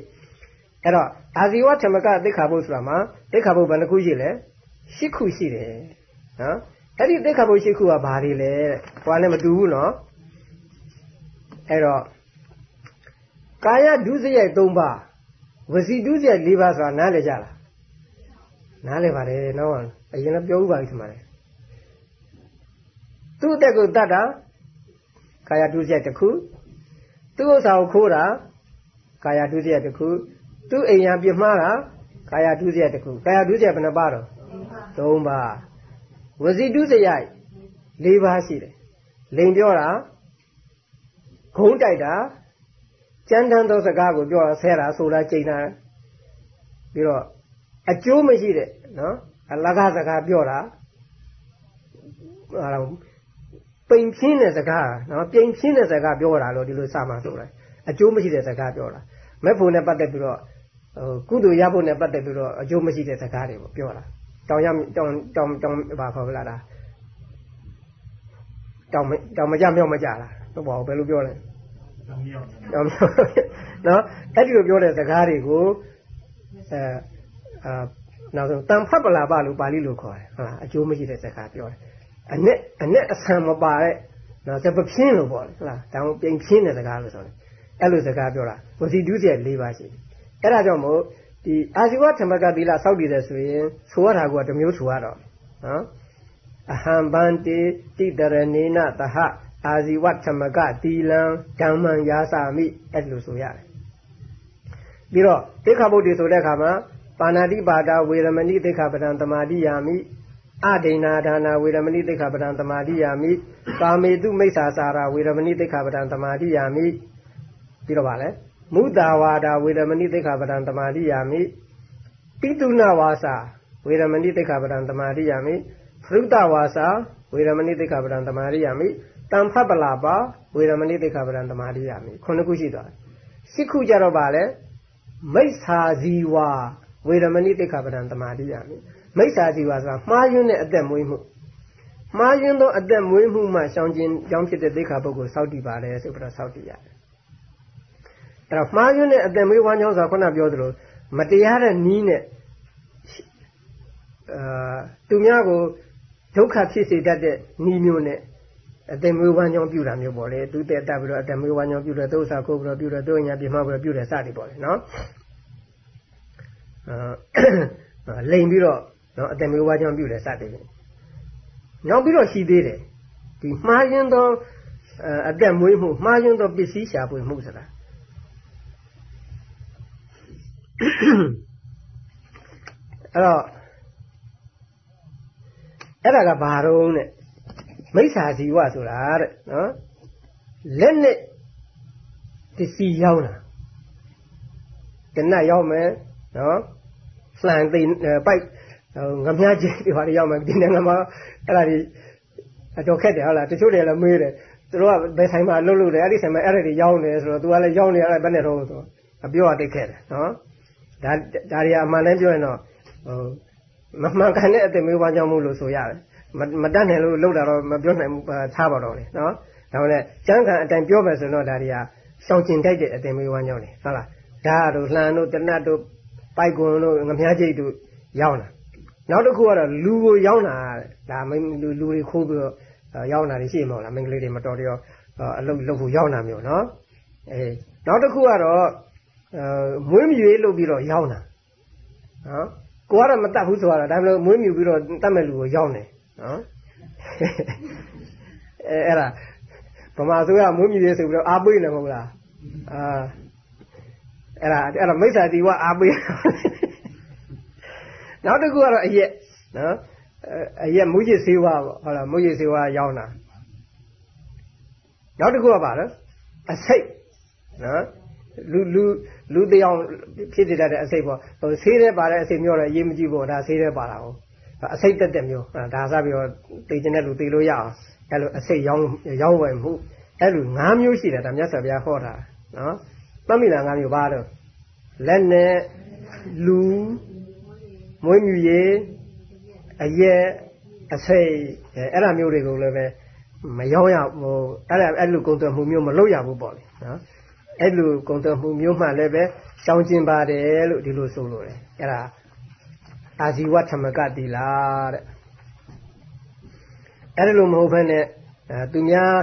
အဲ့တော့အာဇီဝဓမ္မကသိက္ခာပုဆိုတာမှာသိက္ခာပုဘယ်နှခုရှိလဲရှစ်ခုရှိတယ် နော်အဲ့ဒီသိက္ခာပုရှစ်ခုကဘာတွေလဲဟိုကလည်းမတူဘူးနော်အဲ့တော့ကာယဒုစရိုက်၃ပါးဝစီတုစရိုက်၄ပါးဆိုတာနားလည်ကြလားနားလည်ပါတယ်နော်အရင်ကပြောဥပါပြီထင်ပါတယ်သူ့အသက်ကိုတတ်တာကာယတုစရိုက်တစ်ခုသူ့ဥစ္စာကိုခိုးတာကာယတုစရိုက်တစ်ခုသူ့အိမ်ရန်ပြမှားတာကာယတုစရိုက်တစ်ခုကာယတုစရိုက်ဘယ်နှပါတော့၃ပါး ဝစီတုစရိုက်၄ပါးရှိတယ်လိန်ပြောတာဂုံးတိုက်တာကြမ်းတမ်းသောစကားကိုပြောတာဆဲတာဆိုတာကြိန်တာပြီးတော့အကျိုးမရှိတဲ့နော်အလကားစကားပြောတာဟာပိန်ဖြင်းတဲ့စကားနော်ပိန်ဖြင်းတဲ့စကားပြောတာလို့ဒီလိုစမှာဆိုတယ်အကျိုးမရှိတဲ့စကားပြောတာမက်ဖို့နဲ့ပတ်သက်ပြီးတော့ဟိုကုသိုလ်ရဖို့နဲ့ပတ်သက်ပြီးတော့အကျိုးမရှိတဲ့စကားတွေပေါ့ပြောတာ တောင်ရတောင်တောင်တောင်ဘာခေါ်လာတာတောင်တောင်မကြမြောက်မကြလားဟုတ်ပါဘူးဘယ်လိုပြောလဲတောင်မြောက်တောင်မြောက်နော်အဲ့ဒီလိုပြောတဲ့စကားတွေကိုအဲအာနောက်ဆုံးတန်ဖတ်ပလာပလို့ပါဠိလိုခေါ်တယ်ဟုတ်လားအကျိုးမရှိတဲ့စကားပြောတယ်အနဲ့အနဲ့အဆံမပါတဲ့နော်စပဖြင်းလို့ပေါ့လေဟုတ်လားတောင်ပြိန်ဖြင်းတဲ့စကားလို့ဆိုတယ်အဲ့လိုစကားပြောတာဝစီဒုစရိုက်၄ပါးရှိတယ်အဲ့ဒါကြောင့်မို့ ဒီအာဇီဝဓမ္မကသီလစောက်တည်တယ်ဆိုရင်ဆိုရတာကတမျိုးဆိုရတော့နော်အဟံဗန္တိတိတရဏေနသဟအာဇီဝဓမ္မကသီလံဓမ္မံယာစာမိအဲ့လိုဆိုရတယ်ပြီးတော့သိက္ခာပုဒ်တွေဆိုတဲ့အခါမှာပါဏာတိပါဒဝေရမဏိသိက္ခာပဒံတမာတိယာမိအဒိဏဒါနာဝေရမဏိသိက္ခာပဒံတမာတိယာမိကာမေတုမိစ္ဆာစာရဝေရမဏိသိက္ခာပဒံတမာတိယာမိပြီးတော့ဗာလဲ မုတာဝါဒဝေရမဏိသိက္ခာပဒံတမာတိယာမိပိတုနာဝါစာဝေရမဏိသိက္ခာပဒံတမာတိယာမိဖရုတဝါစာဝေရမဏိသိက္ခာပဒံတမာတိယာမိတံဖတ်ပလာပါဝေရမဏိသိက္ခာပဒံတမာတိယာမိခုနှစ်ခုရှိသွားတယ်ရှစ်ခုကြတော့ဗာလဲမိစ္ဆာဇီဝဝေရမဏိသိက္ခာပဒံတမာတိယာမိမိစ္ဆာဇီဝဆိုတာမှားယွင်းတဲ့အသက်မွေးမှုမှားယွင်းသောအသက်မွေးမှုမှရှောင်ကျင်ကြောင်းဖြစ်တဲ့သိက္ခာပုဂ္ဂိုလ်စောက်တည်ပါလေဆိုပြီးတော့စောက်တည်ရတယ် အဲ့တော့မှားယွင်းတဲ့အသက်မွေးဝမ်းကြောင်းဆိုတာခုနပြောသလိုမတရားတဲ့နီးနဲ့အာသူများကိုဒုက္ခဖြစ်စေတတ်တဲ့နီးမျိုးနဲ့အသက်မွေးဝမ်းကြောင်းပြုတာမျိုးပေါ့လေသူတက်တက်ပြီးတော့အသက်မွေးဝမ်းကြောင်းပြုတယ်သုဥစာကိုပြီးတော့ပြုတယ်သူ့ညာပြမပြီးတော့ပြုတယ်စသည်ပေါ့လေနော်အာလိန်ပြီးတော့နော်အသက်မွေးဝမ်းကြောင်းပြုတယ်စသည်နောက်ပြီးတော့ရှိသေးတယ်ဒီမှားယွင်းသောအသက်မွေးမှုမှားယွင်းသောပစ္စည်းရှာဖွေမှုဆိုတာ အဲ့တော့အဲ့ဒါကဘာတော့နဲ့မိစ္ဆာဇီဝဆိုတာတဲ့နော်လက်နဲ့ပစ္စည်းရောက်လာတနတ်ရောက်မယ်နော်လှန်သိပိုက်ငမြားကြီးတွေဘာတွေရောက်မယ်ဒီနိုင်ငံမှာအဲ့ဒါတွေအတော်ခက်တယ်ဟုတ်လားတချို့တွေလည်းမေးတယ်သူတို့ကဘယ်ဆိုင်မှာလှုပ်လို့တယ်အဲ့ဒီဆိုင်မှာအဲ့ဒါတွေရောက်နေဆိုတော့ तू ကလည်းရောက်နေအဲ့ဘယ်နဲ့တော့ဆိုအပြောရတိတ်ခဲ့တယ်နော် ဒါဒါတွေအမှန်တမ်းပြောရင်တော့ဟိုမမှန်ကန်တဲ့အသက်မွေးဝမ်းကြောင်းမှုလို့ဆိုရတယ်မတတ်နိုင်လို့လောက်တာတော့မပြောနိုင်ဘူးထားပါတော့လေနော်ဒါမှလည်းကျမ်းဂန်အတိုင်းပြောမယ်ဆိုတော့ဒါတွေကရှောင်ကျင်တိုက်တဲ့အသက်မွေးဝမ်းကြောင်းလေဟုတ်လားဓာတ်တို့လှန်တို့တနတ်တို့ပိုက်ကွန်တို့ငမြားကျိတ်တို့ရောက်လာနောက်တစ်ခုကတော့လူကိုရောက်လာဒါမင်းလူလူတွေခိုးပြီးတော့ရောက်လာနေရှိမဟုတ်လားမင်းကလေးတွေမတော်တရောအလုပ်လုပ်ဖို့ရောက်လာမျိုးနော်အေးနောက်တစ်ခုကတော့အဲ မွေးမြူရေးလုပ်ပြီးတော့ရောက်လာနော်ကိုကတော့မတတ်ဘူးဆိုတော့ဒါမှမဟုတ်မွေးမြူပြီးတော့တတ်မဲ့လူကိုရောက်နေနော်အဲအဲ့ဒါဗမာဆိုရမွေးမြူရေးဆိုပြီးတော့အားပေးနေမဟုတ်လားအာအဲ့ဒါအဲ့ဒါမိစ္ဆာတိဝအားပေးနောက်တစ်ခုကတော့အရက်နော်အရက်မူရစ်စေဝါပေါ့ဟုတ်လားမူရစ်စေဝါရောင်းတာနောက်တစ်ခုကပါလဲအစိတ်နော် လူလူလူတယောက်ဖြစ်တတ်တဲ့အစိတ်ပေါ့ဟိုဆေးတဲ့ပါတဲ့အစိတ်မျိုးတော့အရေးမကြည့်ပေါ့ဒါဆေးတဲ့ပါတာဟုတ်အစိတ်တက်တက်မျိုးဒါစပြီးတော့သိကျင်တဲ့လူသိလို့ရအောင်အဲ့လိုအစိတ်ရောင်းရောင်းဝယ်မှုအဲ့လို၅မျိုးရှိတယ်ဒါမြတ်စွာဘုရားဟောတာနော်မှတ်မိလား၅မျိုးပါတော့လက်နဲ့လူမွေးမြူရေးအရက်အစိတ်အဲ့ဒါမျိုးတွေကိုလည်းပဲမရောရဟိုအဲ့ဒါအဲ့လိုကုန်သွယ်မှုမျိုးမလုပ်ရဘူးပေါ့လေနော် အဲ့လိုကုန်သွယ်မှုမျိုးမှလည်းပဲရှောင်ကျင်ပါတယ်လို့ဒီလိုဆိုလို့တယ်အဲ့ဒါအာဇီဝဓမ္မကတိလာတဲ့အဲ့ဒါလိုမဟုတ်ဘဲနဲ့သူများ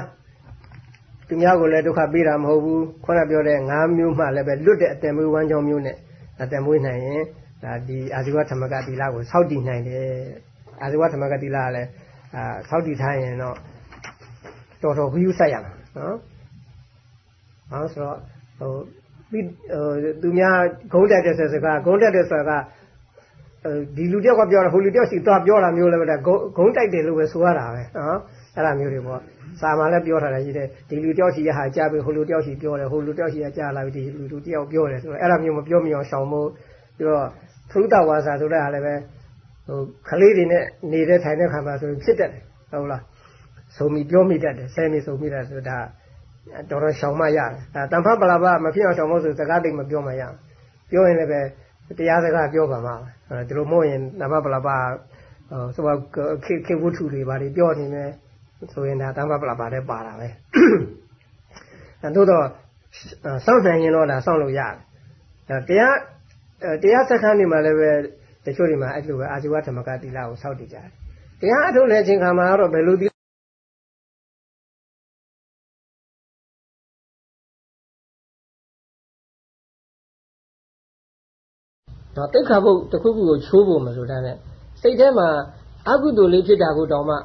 သူများကိုလည်းဒုက္ခပေးတာမဟုတ်ဘူးခုနပြောတဲ့၅မျိုးမှလည်းပဲလွတ်တဲ့အတန်မွေးဝမ်းကြောင်းမျိုးနဲ့အတန်မွေးနိုင်ရင်ဒါဒီအာဇီဝဓမ္မကတိလကိုစောင့်တည်နိုင်တယ်အာဇီဝဓမ္မကတိလကလည်းအာစောင့်တည်ထားရင်တော့တော်တော်ဂရုစိုက်ရမှာနော်။ ဘာလို့ဆိုတော့ဟိုပြီးဟိုသူများဂုံးတက်တဲ့ဆိုစကားဂုံးတက်တဲ့ဆိုတာကဒီလူတယောက်ကပြောတာဟိုလူတယောက်စီသွားပြောတာမျိုးလည်းပဲဂုံးဂုံးတိုက်တယ်လို့ပဲဆိုရတာပဲနော်အဲ့ဒါမျိုးတွေပေါ့စာမှာလည်းပြောထားတာရှိတယ်ဒီလူတယောက်စီရဟာကြားပြီးဟိုလူတယောက်စီပြောတယ်ဟိုလူတယောက်စီကကြားလာပြီးဒီလူတယောက်ပြောတယ်ဆိုတော့အဲ့ဒါမျိုးမပြောမိအောင်ရှောင်ဖို့ပြီးတော့သုဒ္ဓဝါစာဆိုတဲ့ဟာလည်းပဲဟိုခလေးတွေနဲ့နေတဲ့ထိုင်တဲ့ခါမှာဆိုရင်ဖြစ်တတ်တယ်ဟုတ်လားဆုံးမိပြောမိတတ်တယ်ဆဲမိဆုံးမိတတ်ဆိုဒါ တော်တော်ရှောင်မှရတယ်အဲတန်ဖတ်ပလာပမဖြစ်အောင်ရှောင်ဖို့ဆိုစကားတိတ်မပြောမှရပြောရင်လည်းပဲတရားစကားပြောပါမှာဒီလိုမဟုတ်ရင်တန်ဖတ်ပလာပဟိုဆိုတော့ခေခေဝတ္ထုတွေဘာတွေပြောနေမယ်ဆိုရင်ဒါတန်ဖတ်ပလာပတဲ့ပါတာပဲအဲတို့တော့စောင့်နိုင်ရင်တော့ဒါစောင့်လို့ရတယ်တရားတရားစခန်းတွေမှာလည်းပဲတချို့တွေမှာအဲ့လိုပဲအာဇီဝဓမ္မကတိလကိုစောင့်တည်ကြတယ်တရားအထုတ်တဲ့အချိန်ခါမှာတော့ဘယ်လို နော်တိတ်ခါဘုတ်တစ်ခုခုကိုချိုးဖို့မဆိုတဲ့စိတ်ထဲမှာအကုသိုလ်လေးဖြစ်တာကိုတောင်မှ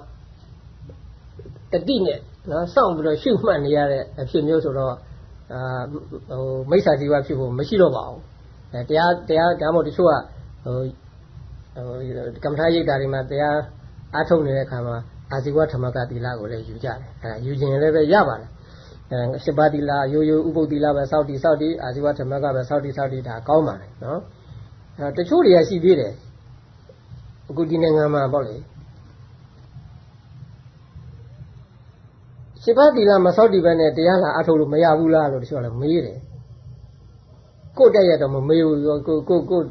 တတိနဲ့နော်စောင့်ပြီးတော့ရှုမှတ်နေရတဲ့အဖြစ်မျိုးဆိုတော့အာဟိုမိစ္ဆာဇီဝဖြစ်ဖို့မရှိတော့ပါဘူးအဲတရားတရားဒါမှမဟုတ်တချို့ကဟိုဟိုကမ္မထာရိပ်တာတွေမှာတရားအားထုတ်နေတဲ့အခါမှာအာဇီဝဓမ္မကတိလကိုလည်းယူကြတယ်အဲယူခြင်းလည်းပဲရပါတယ်အဲရှစ်ပါးတိလရိုးရိုးဥပုပ်တိလပဲစောက်တီစောက်တီအာဇီဝဓမ္မကပဲစောက်တီစောက်တီဒါကောင်းပါတယ်နော်အဲ တချို့တွေကရှိသေးတယ်အခုဒီနိုင်ငံမှာပေါ့လေရှစ်ပါးတိလမစောက်တီပဲနဲ့တရားလာအထုတ်လို့မရဘူးလားလို့တချို့ကလည်းမေးတယ်ကိုယ့်တက်ရတော့မမေးဘူးကိုကိုကို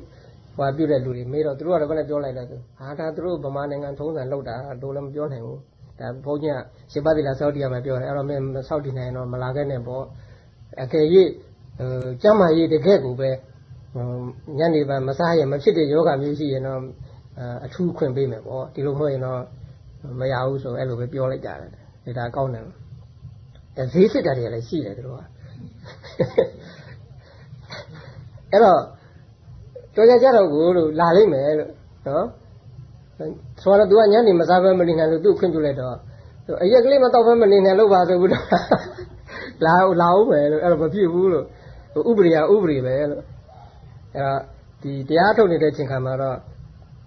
ဟွာပြုတဲ့လူတွေမေးတော့သူတို့ကတော့ဘယ်နဲ့ပြောလိုက်လဲဆိုဟာဒါသူတို့ဗမာနိုင်ငံထုံးစံလောက်တာတို့လည်းမပြောနိုင်ဘူးဒါဘုန်းကြီးကရှစ်ပါးတိလစောက်တီရမှာပြောတယ်အဲ့တော့မင်းစောက်တီနိုင်ရင်တော့မလာခဲ့နဲ့ပေါ့အကယ်၍ကျမ်းမာရေးတကယ့်ကိုပဲ ညနေပိုင်းမစားရမဖြစ်တဲ့ယောဂမျိုးရှိရင်တော့အထူးခွင့်ပေးမယ်ပေါ့ဒီလိုမဟုတ်ရင်တော့မရဘူးဆိုအဲ့လိုပဲပြောလိုက်ကြတယ်ဒါကောင်းတယ်အဲဈေးစစ်တာတွေလည်းရှိတယ်သူတို့ကအဲ့တော့တော်ကြကြတော့ကိုလို့လာလိမ့်မယ်လို့နော်ဆိုတော့ तू ကညနေမစားဘဲမနေနိုင်လို့သူ့ခွင့်ပြုလိုက်တော့အရက်ကလေးမတော့ဘဲမနေနိုင်လို့ပါဆိုပြီးတော့လာလာဦးမယ်လို့အဲ့တော့မဖြစ်ဘူးလို့ဥပရိယဥပရိပဲလို့ အဲ့တော့ဒီတရားထုတ်နေတဲ့အချိန်ခါမှာတော့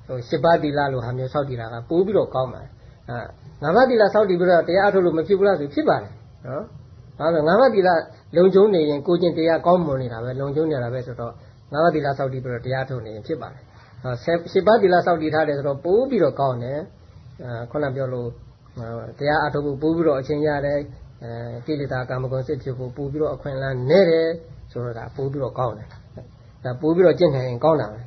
ဟိုရှစ်ပါးသီလလို့ဟာမျိုးစောင့်တည်တာကပိုးပြီးတော့ကောင်းပါတယ်အဲငါးပါးသီလစောင့်တည်ပြီးတော့တရားထုတ်လို့မဖြစ်ဘူးလားဆိုဖြစ်ပါတယ်နော်ဘာလို့ငါးပါးသီလလုံကျုံနေရင်ကိုကျင့်တရားကောင်းမွန်နေတာပဲလုံကျုံနေတာပဲဆိုတော့ငါးပါးသီလစောင့်တည်ပြီးတော့တရားထုတ်နေရင်ဖြစ်ပါတယ်ရှစ်ပါးသီလစောင့်တည်ထားတယ်ဆိုတော့ပိုးပြီးတော့ကောင်းတယ်အဲခုနပြောလို့တရားအထုတ်ဖို့ပိုးပြီးတော့အချိန်ရတယ်အဲကိလေသာကာမဂုဏ်စစ်ဖြစ်ဖို့ပိုးပြီးတော့အခွင့်အလမ်းနည်းတယ်ဆိုတော့ဒါပိုးပြီးတော့ကောင်းတယ် ဒါပိုးပြီးတော့ကျင့်နိုင်ရင်ကောင်းတာပဲ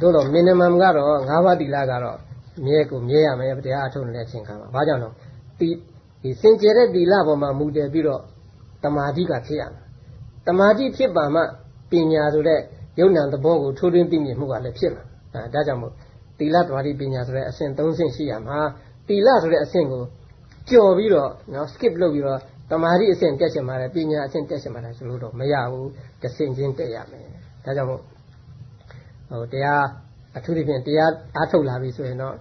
တို့တော့ minimum ကတော့၅ပါးတိလကတော့မြဲကိုမြဲရမယ်တရားအထုတ်နေတဲ့အချိန်ခါမှာဘာကြောင့်လဲဒီဒီစင်ကြယ်တဲ့တိလပေါ်မှာမူတည်ပြီးတော့တမာတိကဖြစ်ရမယ်တမာတိဖြစ်ပါမှပညာဆိုတဲ့ယုံ nant သဘောကိုထိုးထွင်းသိမြင်မှုကလည်းဖြစ်မှာအဲဒါကြောင့်မို့တိလတမာတိပညာဆိုတဲ့အဆင့်၃ဆင့်ရှိရမှာတိလဆိုတဲ့အဆင့်ကိုကျော်ပြီးတော့နော် skip လုပ်ပြီးတော့တမာတိအဆင့်တက်ချင်ပါတယ်ပညာအဆင့်တက်ချင်ပါတယ်ဆိုလို့တော့မရဘူးတစ်ဆင့်ချင်းတက်ရမယ် ဒါကြောင့်မို့ဟိုတရားအထူးသဖြင့်တရားအားထုတ်လာပြီဆိုရင်တော့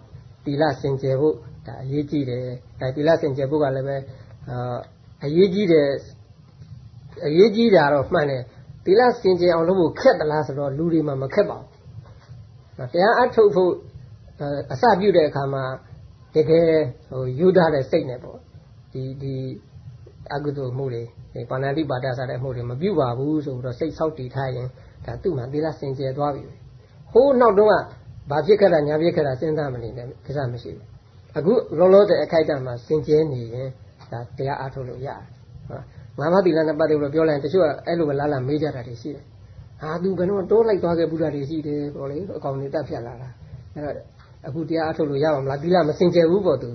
တီလစင်ကြယ်ဖို့ဒါအရေးကြီးတယ်ဒါတီလစင်ကြယ်ဖို့ကလည်းပဲအာအရေးကြီးတယ်အရေးကြီးတာတော့မှန်တယ်တီလစင်ကြယ်အောင်လုပ်ဖို့ခက်သလားဆိုတော့လူတွေမှာမခက်ပါဘူးတရားအားထုတ်ဖို့အစပြုတဲ့အခါမှာတကယ်ဟိုယူထားတဲ့စိတ်နဲ့ပေါ့ဒီဒီအကုသိုလ်မှုတွေပါဏာတိပါဒစားတဲ့မှုတွေမပြုပါဘူးဆိုပြီးတော့စိတ်ဆောက်တည်ထားရင် ဒါသူ့မှာသီလစင်ကြယ်သွားပြီဟိုးနောက်တော့ကဘာဖြစ်ခဲ့တာညာဖြစ်ခဲ့တာစဉ်းစားမနေနဲ့ကိစ္စမရှိဘူးအခုလောလောဆယ်အခိုက်အတန့်မှာစင်ကြယ်နေရင်ဒါတရားအားထုတ်လို့ရတယ်ငါးပါးသီလနဲ့ပတ်သက်လို့ပြောလိုက်ရင်တချို့ကအဲ့လိုပဲလားလားမေးကြတာတွေရှိတယ်ဟာသူဘယ်တော့တိုးလိုက်သွားခဲ့ဘူးတာတွေရှိတယ်ပေါ့လေအကောင်တွေတက်ဖြတ်လာတာအဲ့တော့အခုတရားအားထုတ်လို့ရပါမလားသီလမစင်ကြယ်ဘူးပေါ့သူ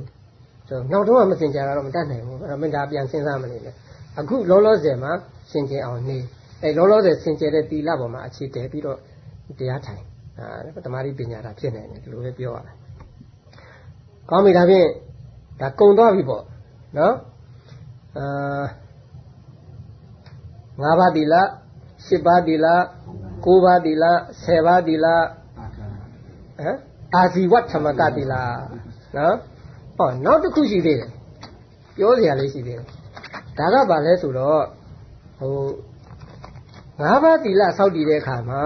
ဆိုတော့နောက်တော့မစင်ကြယ်တာတော့မတတ်နိုင်ဘူးအဲ့တော့မင်းဒါပြန်စဉ်းစားမနေနဲ့အခုလောလောဆယ်မှာစင်ကြယ်အောင်နေ အဲလောလောဆယ်စင်ကြယ်တဲ့တီလာပေါ်မှာအခြေတည်ပြီးတော့တရားထိုင်အာတမာရီပညာတာဖြစ်နေတယ်ဒီလိုပဲပြောရတယ်ကောင်းပြီဒါဖြင့်ဒါကုံသွားပြီပေါ့နော်အာ၅ပါးတီလာ၈ပါးတီလာ9ပါးသီလ10ပါးသီလဟမ်အာဇီဝသမကသီလနော်ဟောနောက်တစ်ခုရှိသေးတယ်ပြောစရာလေးရှိသေးတယ်ဒါကဘာလဲဆိုတော့ဟို ငါးပါးသီလစောင့်တည်တဲ့အခါမှာ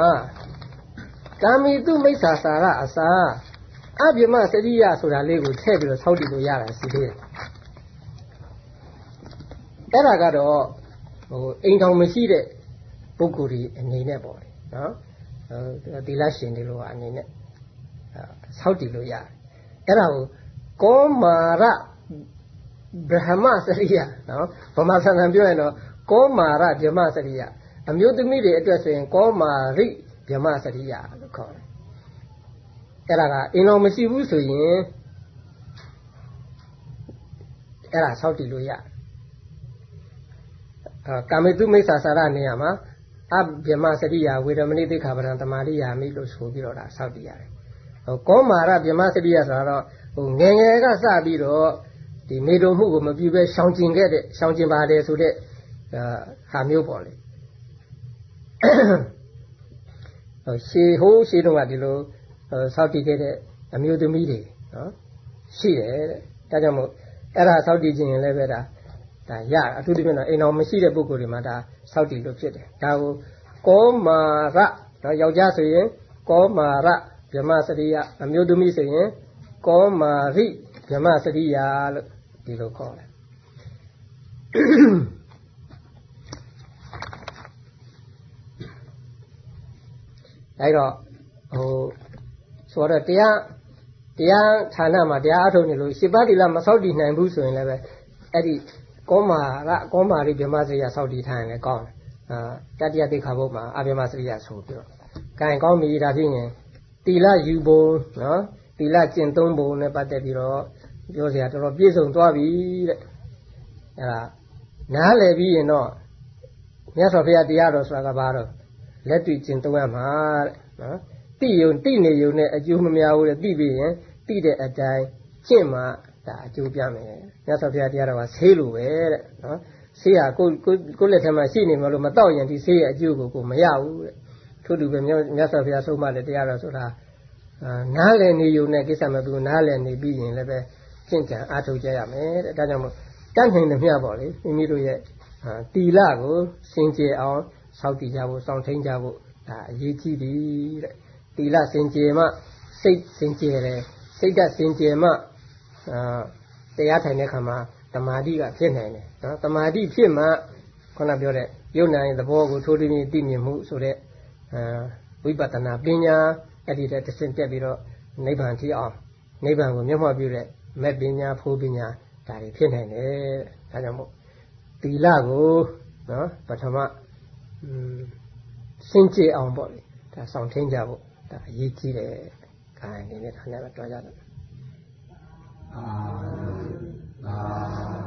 ကာမိတုမိစ္ဆာစာရအစာအပြမစရိယဆိုတာလေးကိုထည့်ပြီးတော့စောင့်တည်လို့ရတာရှိသေးတယ်အဲ့ဒါကတော့ဟိုအိမ်ထောင်မရှိတဲ့ပုဂ္ဂိုလ်ဒီအနေနဲ့ပေါ့လေနော်သီလရှင်တွေလို့အနေနဲ့စောင့်တည်လို့ရတယ်အဲ့ဒါကိုကောမာရဗြဟ္မစရိယနော်ဗမာဆန်ဆန်ပြောရင်တော့ကောမာရဗြဟ္မစရိယ အမျိုးသမီးတွေအတွက်ဆိုရင်ကောမာရိဗြဟ္မစရိယလို့ခေါ်တယ်အဲ့ဒါကအင်းတော်မရှိဘူးဆိုရင်အဲ့ဒါစောင့်တည်လို့ရတယ်ကာမေတုမိစ္ဆာစာရနေရာမှာအဗြဟ္မစရိယဝေဒမနိသိခာပရံတမာရိယာမိလို့ဆိုပြီးတော့ဒါစောင့်တည်ရတယ်ဟိုကောမာရဗြဟ္မစရိယဆိုတာတော့ဟိုငယ်ငယ်ကစပြီးတော့ဒီနေတော်မှုကိုမပြုဘဲရှောင်ကျင်ခဲ့တဲ့ရှောင်ကျင်ပါတယ်ဆိုတဲ့ဟာမျိုးပေါ့လေဟို ရှေဟိုးရှေးတုန်းကဒီလိုစောင့်တည်ခဲ့တဲ့အမျိုးသမီးတွေနော်ရှိတယ်တဲ့ဒါကြောင့်မို့အဲ့ဒါစောင့်တည်ခြင်းရင်လည်းပဲဒါဒါရအထူးသဖြင့်တော့အိမ်တော်မရှိတဲ့ပုဂ္ဂိုလ်တွေမှာဒါစောင့်တည်လို့ဖြစ်တယ်ဒါကိုကောမာရနော်ယောက်ျားဆိုရင်ကောမာရဗြဟ္မစရိယအမျိုးသမီးဆိုရင်ကောမာရိဗြဟ္မစရိယလို့ဒီလိုခေါ်တယ် အဲတော့ဟိုဆိုတော့တရားတရားဌာနမှာတရားအထုတ်နေလို့ရှစ်ပါးတိလမဆောက်တည်နိုင်ဘူးဆိုရင်လည်းပဲအဲ့ဒီကောမာကကောမာရိဗြဟ္မစရိယဆောက်တည်ထားရင်လည်းကောင်းတယ်အာတတိယသိခါဘုတ်မှာအဗြဟ္မစရိယဆိုပြီးတော့ကံကောင်းပြီဒါဖြစ်ရင်တီလယူပုံနော်တီလကျင့်သုံးပုံနဲ့ပတ်သက်ပြီးတော့ပြောစရာတော်တော်ပြည့်စုံသွားပြီတဲ့အဲ့ဒါနားလည်ပြီးရင်တော့မြတ်စွာဘုရားတရားတော်ဆိုတာကဘာတော့ လက်တွေ့ကျင့်သုံးရမှာတဲ့နော်တိယုံတိနေယုံနဲ့အကျိုးမများဘူးတဲ့တိပြီးရင်တိတဲ့အတိုင်းကျင့်မှဒါအကျိုးပြမယ်မြတ်စွာဘုရားတရားတော်ကဆေးလိုပဲတဲ့နော်ဆေးဟာကိုကိုလက်ထက်မှာရှိနေမလို့မတော့ရင်ဒီဆေးရဲ့အကျိုးကိုကိုမရဘူးတဲ့ထို့တူပဲမြတ်စွာဘုရားဆုံးမတဲ့တရားတော်ဆိုတာနားလည်နေုံနဲ့ကိစ္စမပြီးနားလည်နေပြီးရင်လည်းပဲကျင့်ကြံအားထုတ်ကြရမယ်တဲ့ဒါကြောင့်မို့တတ်နိုင်သမျှပေါ့လေမိမိတို့ရဲ့တီလကိုစင်ကြယ်အောင် စောင့်တည်ကြဖို့စောင့်ထိန်ကြဖို့ဒါအရေးကြီးပြီတဲ့တီလစင်ကြယ်မှစိတ်စင်ကြယ်တယ်စိတ်ဓာတ်စင်ကြယ်မှအာတရားထိုင်တဲ့ခါမှာတမာတိကဖြစ်နိုင်တယ်နော်တမာတိဖြစ်မှခုနပြောတဲ့ယုံနိုင်သဘောကိုထိုးထွင်းသိမြင်မှုဆိုတဲ့အာဝိပဿနာပညာအဲ့ဒီတဲ့တဆင့်တက်ပြီးတော့နိဗ္ဗာန်ထိအောင်နိဗ္ဗာန်ကိုမျက်မှောက်ပြုတဲ့မဲ့ပညာဖိုးပညာဒါတွေဖြစ်နိုင်တယ်ဒါကြောင့်မို့သီလကိုနော်ပထမอืม စင်ကြယ်အောင်ပေါ့လေဒါဆောင်ထင်းကြဖို့ဒါအရေးကြီးတယ်ခိုင်းနေနဲ့ဒါနဲ့ပဲတွားကြတယ်အာအာ